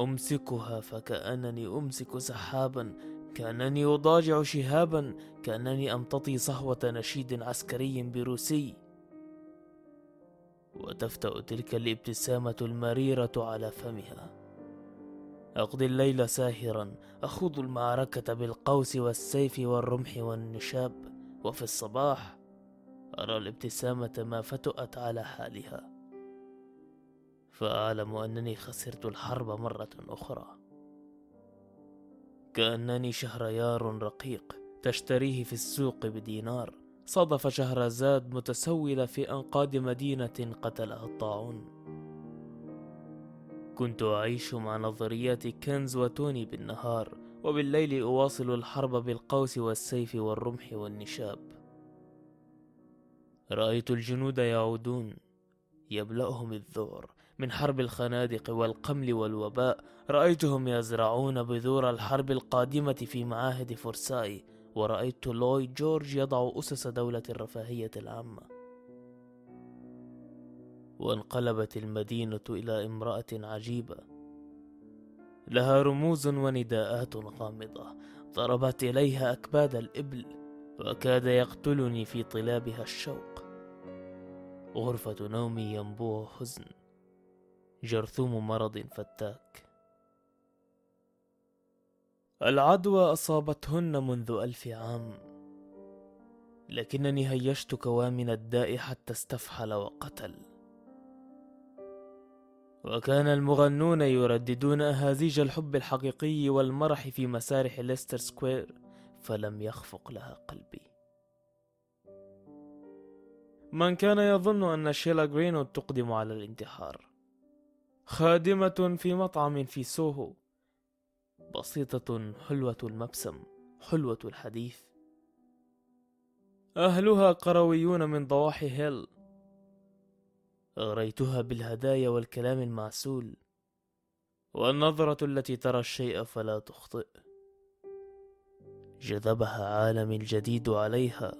أمسكها فكأنني أمسك سحابا. كأنني أضاجع شهابا كأنني أمتطي صهوة نشيد عسكري بروسي. وتفتأ تلك الابتسامة المريرة على فمها. أقضي الليل ساهرا أخوض المعركة بالقوس والسيف والرمح والنشاب. وفي الصباح أرى الابتسامة ما فتؤت على حالها. فأعلم أنني خسرت الحرب مرة أخرى. كأنني شهريار رقيق تشتريه في السوق بدينار. صادف شهرزاد متسولة في أنقاض مدينة قتلها الطاعون. كنت أعيش مع نظريات كنز وتوني بالنهار وبالليل أواصل الحرب بالقوس والسيف والرمح والنشاب. رأيت الجنود يعودون يبلأهم الذعر من حرب الخنادق والقمل والوباء. رأيتهم يزرعون بذور الحرب القادمة في معاهد فرساي ورأيت لويد جورج يضع أسس دولة الرفاهية العامة. وانقلبت المدينة إلى امرأة عجيبة. لها رموز ونداءات غامضة. ضربت إليها أكباد الإبل وكاد يقتلني في طلابها الشوق. غرفة نومي ينبوع حزن. جرثوم مرض فتاك. العدوى أصابتهن منذ ألف عام. لكنني هيجت كوامن الداء حتى استفحل وقتل. وكان المغنون يرددون أهازيج الحب الحقيقي والمرح في مسارح ليستر سكوير فلم يخفق لها قلبي. من كان يظن أن شيلا غرينو تقدم على الانتحار. خادمة في مطعم في سوهو. بسيطة حلوة المبسم حلوة الحديث. أهلها قرويون من ضواحي هيل. أغريتها بالهدايا والكلام المعسول. والنظرة التي ترى الشيء فلا تخطئ. جذبها عالمي الجديد عليها.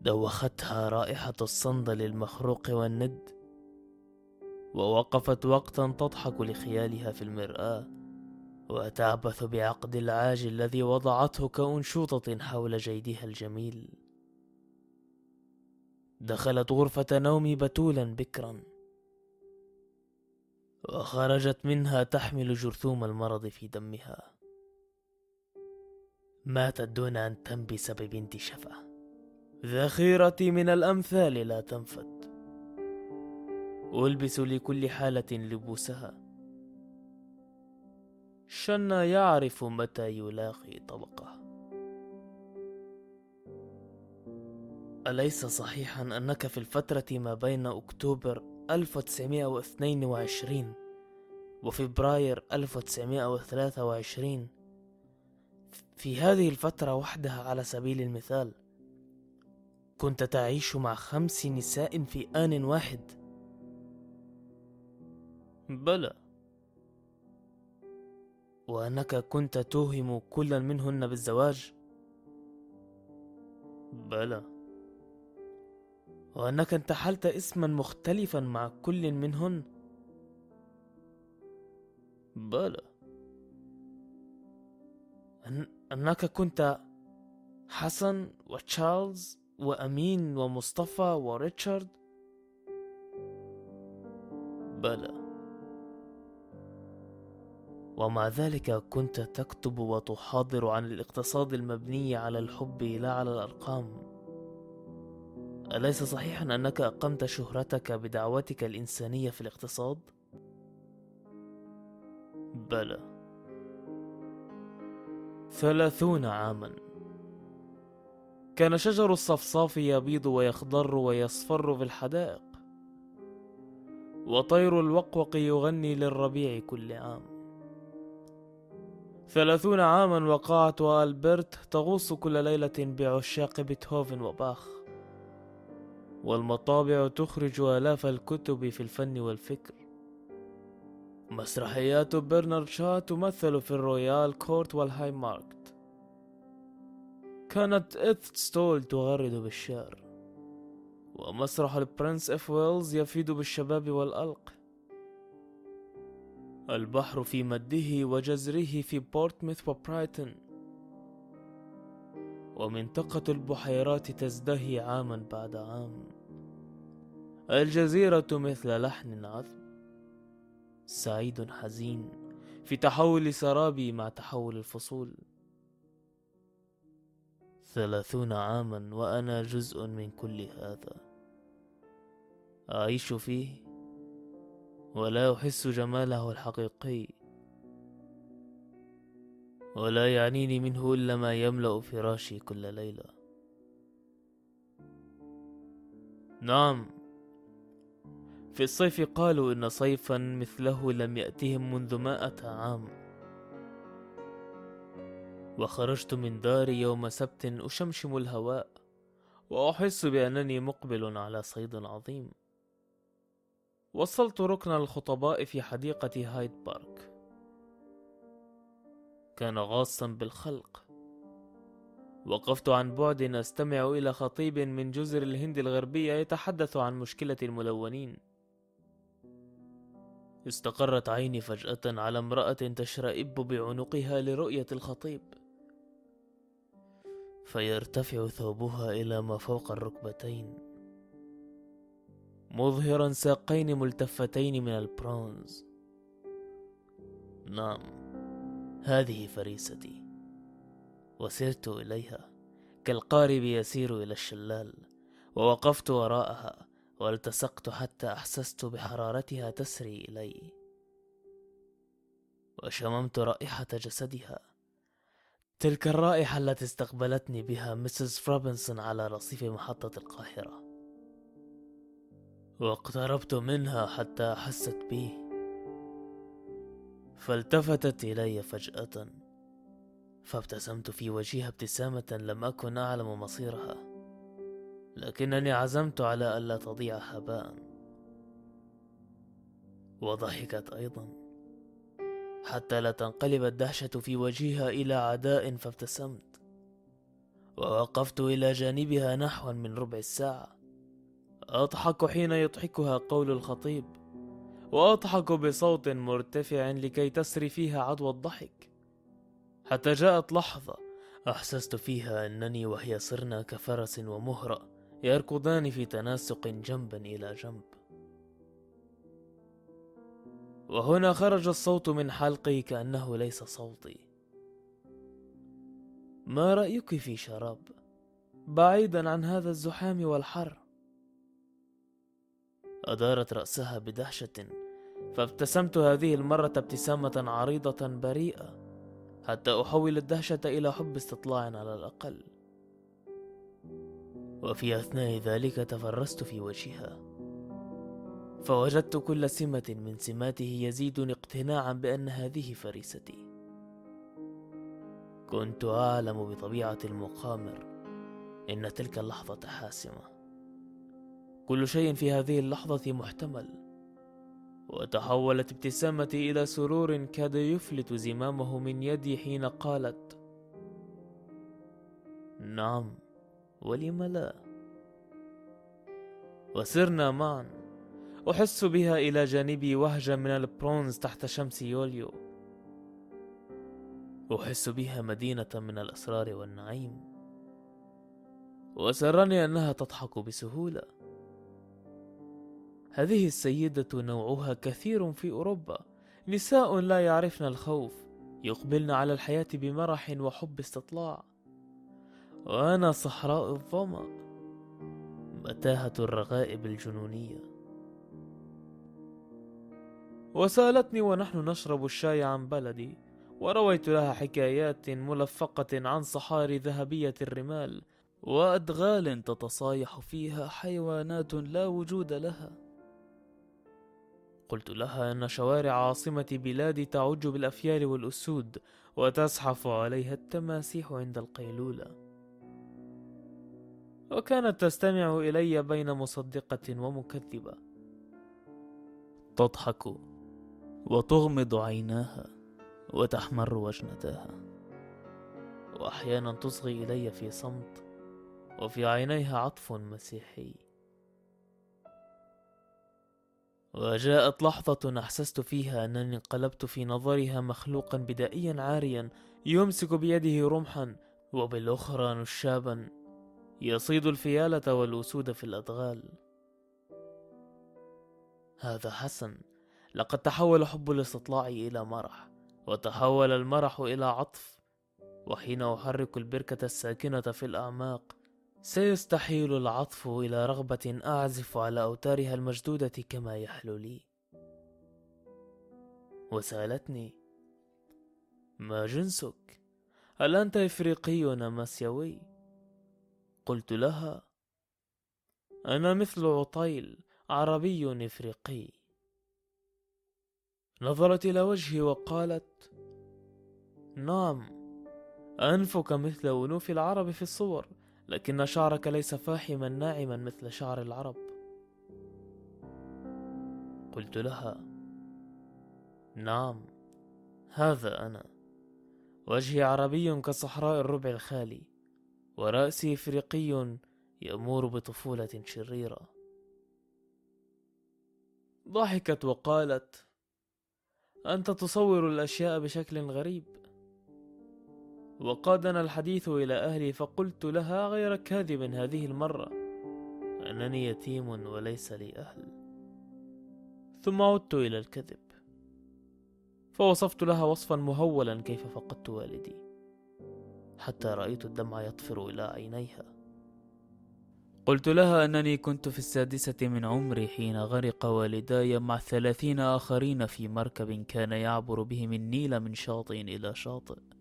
دوختها رائحة الصندل المخروق والند. ووقفت وقتا تضحك لخيالها في المرآة وتعبث بعقد العاج الذي وضعته كأنشوطة حول جيدها الجميل. دخلت غرفة نومي بتولا بكرا وخرجت منها تحمل جرثوم المرض في دمها. ماتت دون أن تنبس ببنت شفة ذخيرتي من الأمثال لا تنفد. ألبس لكل حالة لبوسها. شنا يعرف متى يلاقي طبقه. أليس صحيحا أنك في الفترة ما بين أكتوبر 1922 وفبراير 1923 في هذه الفترة وحدها على سبيل المثال كنت تعيش مع خمس نساء في آن واحد. بلى. وأنك كنت توهم كلا منهن بالزواج؟ بلى. وأنك انتحلت اسما مختلفا مع كل منهن؟ بلى. أن أنك كنت حسن وتشارلز وأمين ومصطفى وريتشارد؟ بلى. ومع ذلك كنت تكتب وتحاضر عن الاقتصاد المبني على الحب لا على الأرقام. أليس صحيحا أنك أقمت شهرتك بدعوتك الإنسانية في الاقتصاد؟ بلى. ثلاثون عاما. كان شجر الصفصاف يبيض ويخضر ويصفر في الحدائق وطير الوقوق يغني للربيع كل عام. ثلاثون عاما وقعت وألبرت تغوص كل ليلة بعشاق بيتهوفن وباخ. والمطابع تخرج آلاف الكتب في الفن والفكر. مسرحيات برنارد شو تمثل في الرويال كورت والهيماركت كانت إيدث ستول تغرد بالشعر. ومسرح البرنس أوف ويلز يفيض بالشباب والألق. البحر في مده وجزره في بورتموث وبرايتون. ومنطقة البحيرات تزدهي عاما بعد عام. الجزيرة مثل لحن عذب سعيد حزين في تحول سرابي مع تحول الفصول. ثلاثون عاما وأنا جزء من كل هذا. أعيش فيه ولا أحس جماله الحقيقي ولا يعنيني منه إلا ما يملأ فراشي كل ليلة. نعم في الصيف قالوا إن صيفا مثله لم يأتهم منذ مائة عام. وخرجت من داري يوم سبت أشمشم الهواء وأحس بأنني مقبل على صيد عظيم. وصلت ركن الخطباء في حديقة هايد بارك. كان غاصا بالخلق. وقفت عن بعد أستمع إلى خطيب من جزر الهند الغربية يتحدث عن مشكلة الملونين. استقرت عيني فجأة على امرأة تشرئب بعنقها لرؤية الخطيب. فيرتفع ثوبها إلى ما فوق الركبتين. مظهرا ساقين ملتفتين من البرونز. نعم هذه فريستي. وسرت إليها كالقارب يسير إلى الشلال ووقفت وراءها والتصقت حتى أحسست بحرارتها تسري إلي. وشممت رائحة جسدها. تلك الرائحة التي استقبلتني بها مسز فرابنسون على رصيف محطة القاهرة. واقتربت منها حتى أحست بي. فالتفتت إلي فجأة فابتسمت في وجهها ابتسامة لم أكن أعلم مصيرها لكنني عزمت على ألا تضيع هباء. وضحكت أيضا حتى لا تنقلب الدهشة في وجهها إلى عداء فابتسمت ووقفت إلى جانبها نحو من ربع الساعة. أضحك حين يضحكها قول الخطيب وأضحك بصوت مرتفع لكي تسري فيها عدوى الضحك. حتى جاءت لحظة أحسست فيها أنني وهي صرنا كفرس ومهرة يركضان في تناسق جنبا إلى جنب. وهنا خرج الصوت من حلقي كأنه ليس صوتي. ما رأيك في شراب؟ بعيدا عن هذا الزحام والحر. أدارت رأسها بدهشة فابتسمت هذه المرة ابتسامة عريضة بريئة حتى أحول الدهشة إلى حب استطلاع على الأقل. وفي أثناء ذلك تفرست في وجهها. فوجدت كل سمة من سماته يزيدني اقتناعا بأن هذه فريستي. كنت أعلم بطبيعة المقامر إن تلك اللحظة حاسمة. كل شيء في هذه اللحظة محتمل. وتحولت ابتسامتي إلى سرور كاد يفلت زمامه من يدي حين قالت نعم ولم لا؟ وسرنا معا. أحس بها إلى جانبي وهجة من البرونز تحت شمس يوليو. أحس بها مدينة من الأسرار والنعيم. وسرني أنها تضحك بسهولة. هذه السيدة نوعها كثير في أوروبا. نساء لا يعرفن الخوف. يقبلن على الحياة بمرح وحب استطلاع. وأنا صحراء الظمأ. متاهة الرغائب الجنونية. وسألتني ونحن نشرب الشاي عن بلدي. ورويت لها حكايات ملفقة عن صحاري ذهبية الرمال. وأدغال تتصايح فيها حيوانات لا وجود لها. قلت لها أن شوارع عاصمة بلادي تعج بالأفيال والأسود وتزحف عليها التماسيح عند القيلولة. وكانت تستمع إلي بين مصدقة ومكذبة. تضحك وتغمض عيناها وتحمر وجنتاها. وأحيانا تصغي إلي في صمت وفي عينيها عطف مسيحي. وجاءت لحظة أحسست فيها أنني انقلبت في نظرها مخلوقا بدائيا عاريا يمسك بيده رمحا وبالأخرى نشابا. يصيد الفيالة والأسود في الأدغال. هذا حسن. لقد تحول حب الاستطلاع إلى مرح وتحول المرح إلى عطف. وحين أحرك البركة الساكنة في الأعماق سيستحيل العطف إلى رغبة أعزف على أوتارها المشدودة كما يحلو لي وسألتني ما جنسك؟ هل أنت إفريقي أم آسيوي؟ قلت لها أنا مثل عطيل عربي إفريقي نظرت إلى وجهي وقالت نعم أنفك مثل أنوف العرب في الصور لكن شعرك ليس فاحما ناعما مثل شعر العرب. قلت لها نعم هذا أنا. وجهي عربي كصحراء الربع الخالي ورأسي إفريقي يمور بطفولة شريرة. ضحكت وقالت أنت تصور الأشياء بشكل غريب. وقادنا الحديث إلى أهلي فقلت لها غير كاذب هذه المرة. أنني يتيم وليس لي أهل. ثم عدت إلى الكذب. فوصفت لها وصفا مهولا كيف فقدت والدي. حتى رأيت الدمع يطفر إلى عينيها. قلت لها أنني كنت في السادسة من عمري حين غرق والداي مع ثلاثين آخرين في مركب كان يعبر بهم النيل من شاطئ إلى شاطئ.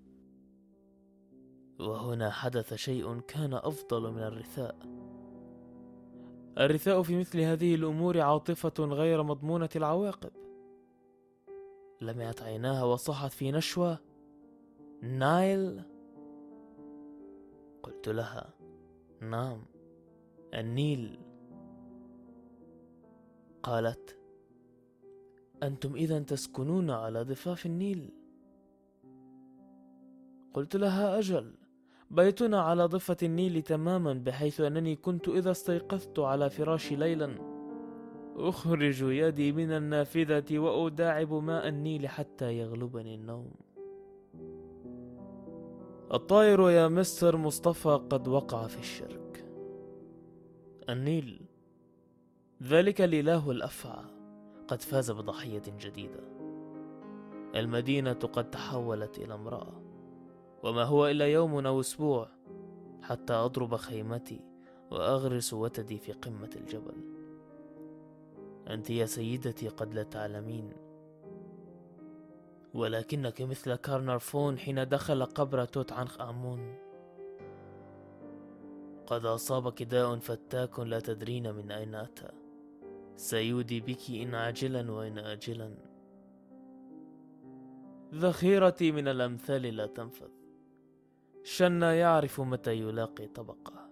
وهنا حدث شيء كان أفضل من الرثاء. الرثاء في مثل هذه الأمور عاطفة غير مضمونة العواقب. لمعت عيناها وصحت في نشوة. نايل؟ قلت لها نعم النيل. قالت أنتم إذا تسكنون على ضفاف النيل. قلت لها أجل. بيتنا على ضفة النيل تماما بحيث أنني كنت إذا استيقظت على فراشي ليلا. أخرج يدي من النافذة وأداعب ماء النيل حتى يغلبني النوم. الطائر يا مستر مصطفى قد وقع في الشرك. النيل. ذلك الإله الأفعى. قد فاز بضحية جديدة. المدينة قد تحولت إلى امرأة. وما هو إلا يوم أو أسبوع حتى أضرب خيمتي وأغرس وتدي في قمة الجبل. أنت يا سيدتي قد لا تعلمين. ولكنك مثل كارنارفون حين دخل قبر توت عنخ آمون. قد أصابك داء فتاك لا تدرين من أين أتى. سيودي بك إن عاجلا وإن آجلا. ذخيرتي من الأمثال لا تنفد. شنا يعرف متى يلاقي طبقة.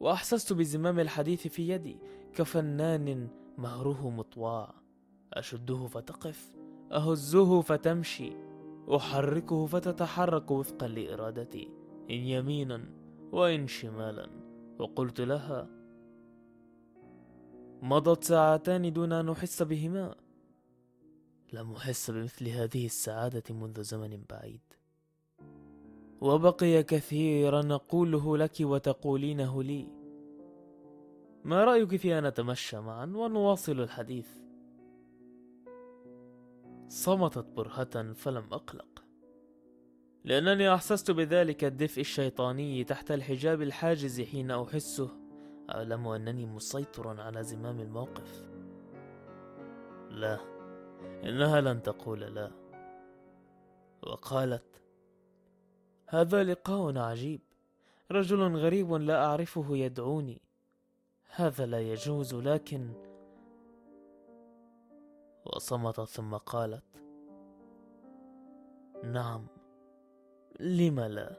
وأحسست بزمام الحديث في يدي كفنان مهره مطواع أشده فتقف أهزه فتمشي أحركه فتتحرك وفقا لإرادتي إن يمينا وإن شمالا. وقلت لها مضت ساعتان دون أن أحس بهما. لم أحس بمثل هذه السعادة منذ زمن بعيد. وبقي كثيرا أقوله لك وتقولينه لي. ما رأيك في أن نتمشى معا ونواصل الحديث؟ صمتت برهة فلم أقلق. لأنني أحسست بذلك الدفء الشيطاني تحت الحجاب الحاجز حين أحسه. أعلم أنني مسيطر على زمام الموقف. لا إنها لن تقول لا. وقالت هذا لقاء عجيب. رجل غريب لا أعرفه يدعوني. هذا لا يجوز لكن وصمتت ثم قالت نعم لم لا؟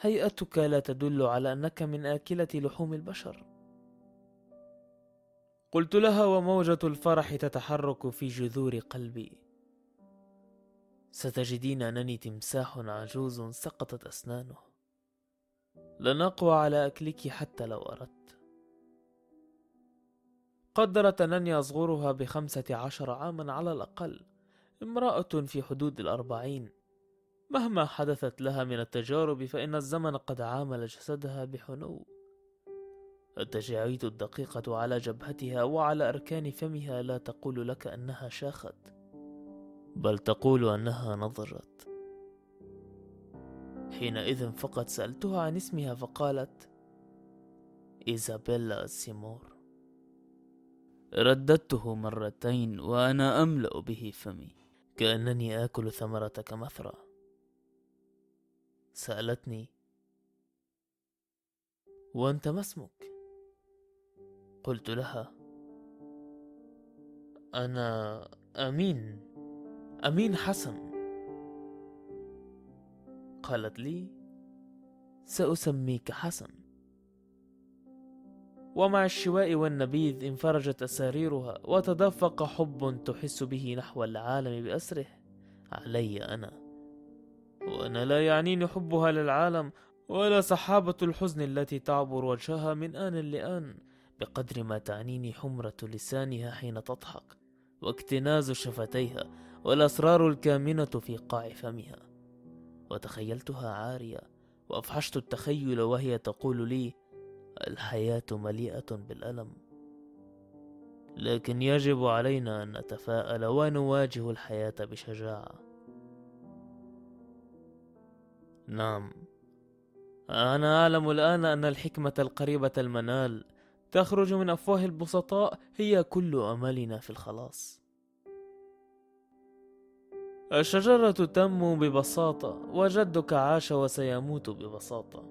هيئتك لا تدل على أنك من آكلة لحوم البشر. قلت لها وموجة الفرح تتحرك في جذور قلبي. ستجدين أنني تمساح عجوز سقطت أسنانه. لن أقوى على أكلك حتى لو أردت. قدرت أنني أصغرها بخمسة عشر عاما على الأقل. امرأة في حدود الأربعين. مهما حدثت لها من التجارب فإن الزمن قد عامل جسدها بحنو. التجاعيد الدقيقة على جبهتها وعلى أركان فمها لا تقول لك أنها شاخت. بل تقول أنها نضجت حينئذ فقط سألتها عن اسمها فقالت إيزابيلا سيمور. رددته مرتين وأنا أملأ به فمي كأنني آكل ثمرة كمثرى سألتني وأنت ما اسمك؟ قلت لها أنا أمين. أمين حسن. قالت لي سأسميك حسن. ومع الشواء والنبيذ انفرجت أساريرها وتدفق حب تحس به نحو العالم بأسره. علي أنا. وأنا لا يعنيني حبها للعالم ولا سحابة الحزن التي تعبر وجهها من آن لآن بقدر ما تعنيني حمرة لسانها حين تضحك واكتناز شفتيها والأسرار الكامنة في قاع فمها وتخيلتها عارية وأفحشت التخيل وهي تقول لي الحياة مليئة بالألم. لكن يجب علينا أن نتفاءل ونواجه الحياة بشجاعة. نعم. أنا أعلم الآن أن الحكمة القريبة المنال تخرج من أفواه البسطاء هي كل أملنا في الخلاص. الشجرة تنمو ببساطة وجدك عاش وسيموت ببساطة.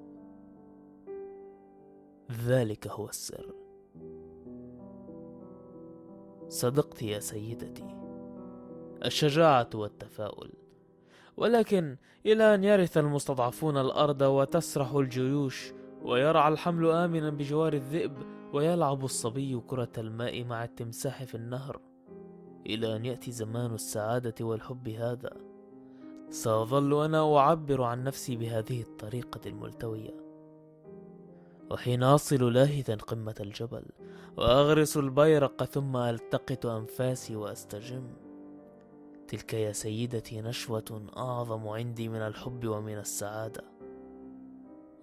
ذلك هو السر. صدقت يا سيدتي الشجاعة والتفاؤل. ولكن إلى أن يرث المستضعفون الأرض وتسرح الجيوش ويرعى الحمل آمنا بجوار الذئب ويلعب الصبي كرة الماء مع التمساح في النهر. إلى أن يأتي زمان السعادة والحب هذا. سأظل أنا أعبر عن نفسي بهذه الطريقة الملتوية. وحين أصل لاهثا قمة الجبل وأغرس البيرق ثم ألتقط أنفاسي وأستجم. تلك يا سيدتي نشوة أعظم عندي من الحب ومن السعادة.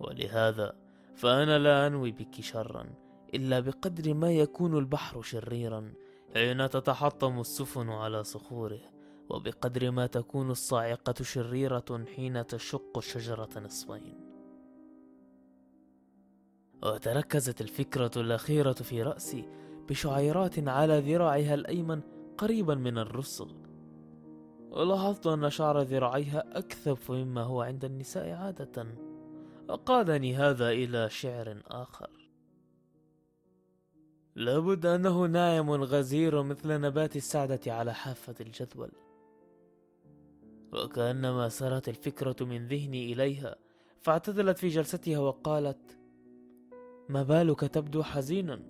ولهذا فأنا لا أنوي بك شرا إلا بقدر ما يكون البحر شريرا. حين تتحطم السفن على صخوره وبقدر ما تكون الصاعقة شريرة حين تشق الشجرة نصفين. وتركزت الفكرة الأخيرة في رأسي بشعيرات على ذراعها الأيمن قريبا من الرسغ ولاحظت أن شعر ذراعيها أكثف مما هو عند النساء عادة. وقادني هذا إلى شعر آخر. لابد أنه ناعم غزير مثل نبات السعدة على حافة الجدول. وكأنما سرت الفكرة من ذهني إليها فاعتدلت في جلستها وقالت ما بالك تبدو حزينا؟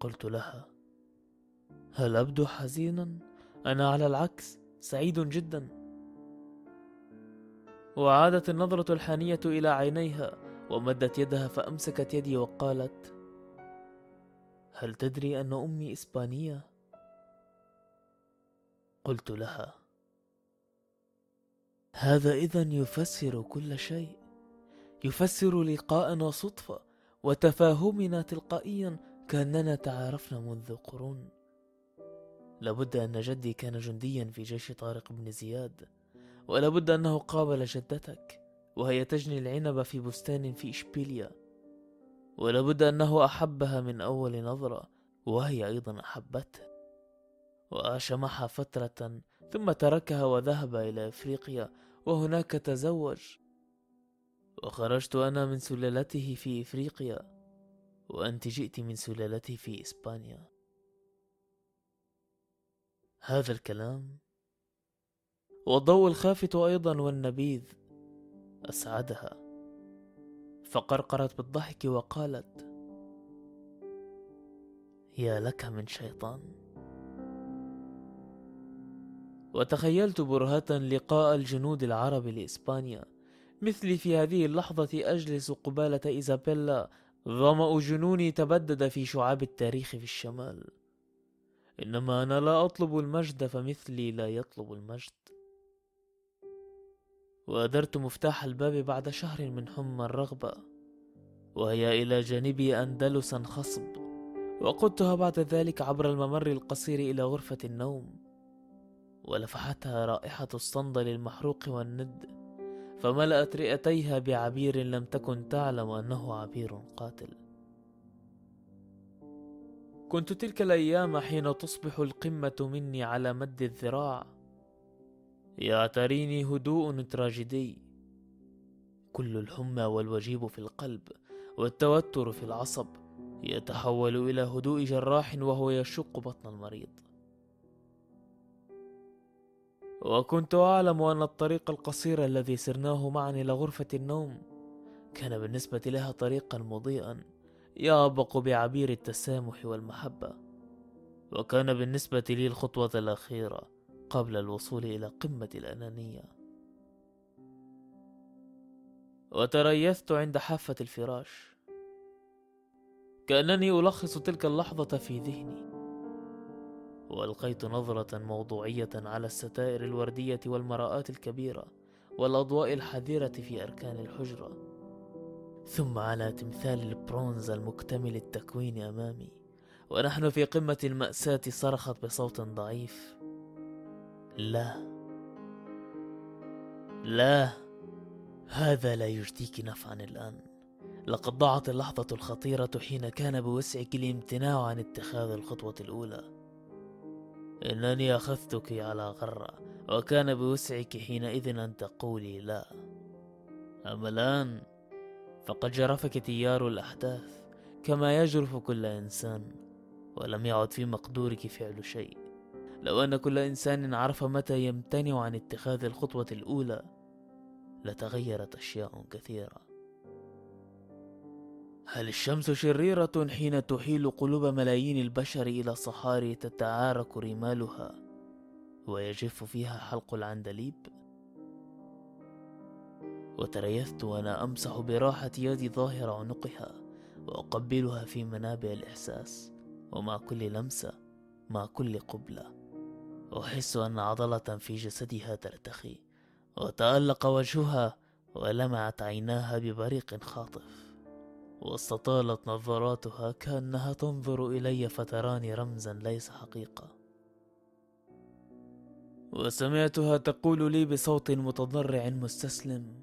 قلت لها هل أبدو حزينا؟ أنا على العكس سعيد جدا. وعادت النظرة الحانية إلى عينيها ومدت يدها فأمسكت يدي وقالت هل تدري أن أمي إسبانية؟ قلت لها. هذا إذا يفسر كل شيء. يفسر لقاءنا صدفة وتفاهمنا تلقائيا كأننا تعارفنا منذ قرون. لابد أن جدي كان جنديا في جيش طارق بن زياد ولابد أنه قابل جدتك وهي تجني العنب في بستان في إشبيليا. ولابد أنه أحبها من أول نظرة وهي أيضا أحبته. وعاش معها فترة ثم تركها وذهب إلى إفريقيا وهناك تزوج. وخرجت أنا من سلالته في إفريقيا وأنت جئت من سلالته في إسبانيا. هذا الكلام. والضوء الخافت أيضا والنبيذ أسعدها. فقرقرت بالضحك وقالت يا لك من شيطان. وتخيلت برهة لقاء الجنود العرب لإسبانيا مثلي في هذه اللحظة أجلس قبالة إيزابيلا ظمأ جنوني تبدد في شعاب التاريخ في الشمال. إنما أنا لا أطلب المجد فمثلي لا يطلب المجد. وأدرت مفتاح الباب بعد شهر من حمى الرغبة وهي إلى جانبي أندلسا خصب وقدتها بعد ذلك عبر الممر القصير إلى غرفة النوم ولفحتها رائحة الصندل المحروق والند فملأت رئتيها بعبير لم تكن تعلم أنه عبير قاتل. كنت تلك الأيام حين تصبح القمة مني على مد الذراع يعتريني هدوء تراجيدي. كل الحمى والوجيب في القلب والتوتر في العصب يتحول إلى هدوء جراح وهو يشق بطن المريض. وكنت أعلم أن الطريق القصير الذي سرناه معا إلى غرفة النوم كان بالنسبة لها طريقا مضيئا يابق بعبير التسامح والمحبة وكان بالنسبة لي الخطوة الأخيرة. قبل الوصول إلى قمة الأنانية. وتريثت عند حافة الفراش. كأنني ألخص تلك اللحظة في ذهني. وألقيت نظرة موضوعية على الستائر الوردية والمراءات الكبيرة والأضواء الحذرة في أركان الحجرة. ثم على تمثال البرونز المكتمل التكوين أمامي. ونحن في قمة المأساة صرخت بصوت ضعيف. لا. لا. هذا لا يجديك نفعا الآن. لقد ضاعت اللحظة الخطيرة حين كان بوسعك الامتناع عن اتخاذ الخطوة الأولى. إنني أخذتك على غرة وكان بوسعك حينئذ أن تقولي لا. أما الآن فقد جرفك تيار الأحداث كما يجرف كل إنسان ولم يعد في مقدورك فعل شيء. لو أن كل إنسان عرف متى يمتنع عن اتخاذ الخطوة الأولى لتغيرت أشياء كثيرة هل الشمس شريرة حين تحيل قلوب ملايين البشر إلى صحاري تتعارك رمالها ويجف فيها حلق العندليب؟ وتريثت وأنا أمسح براحة يدي ظاهر عنقها وأقبلها في منابع الإحساس ومع كل لمسة مع كل قبلة أحس أن عضلة في جسدها ترتخي. وتألق وجهها ولمعت عيناها ببريق خاطف. واستطالت نظراتها كأنها تنظر إلي فتراني رمزا ليس حقيقة. وسمعتها تقول لي بصوت متضرع مستسلم.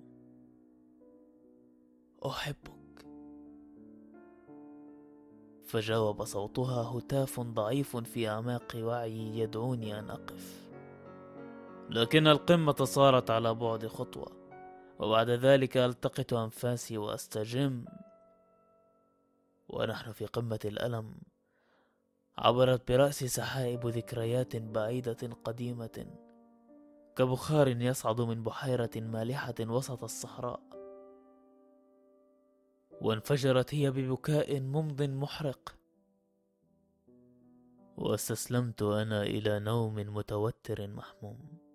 أحبك. فجاوب صوتها هتاف ضعيف في أعماق وعيي يدعوني أن أقف. لكن القمة صارت على بعد خطوة وبعد ذلك ألتقط أنفاسي وأستجم. ونحن في قمة الألم عبرت برأسي سحائب ذكريات بعيدة قديمة. كبخار يصعد من بحيرة مالحة وسط الصحراء. وانفجرت هي ببكاء ممض محرق. واستسلمت أنا إلى نوم متوتر محموم.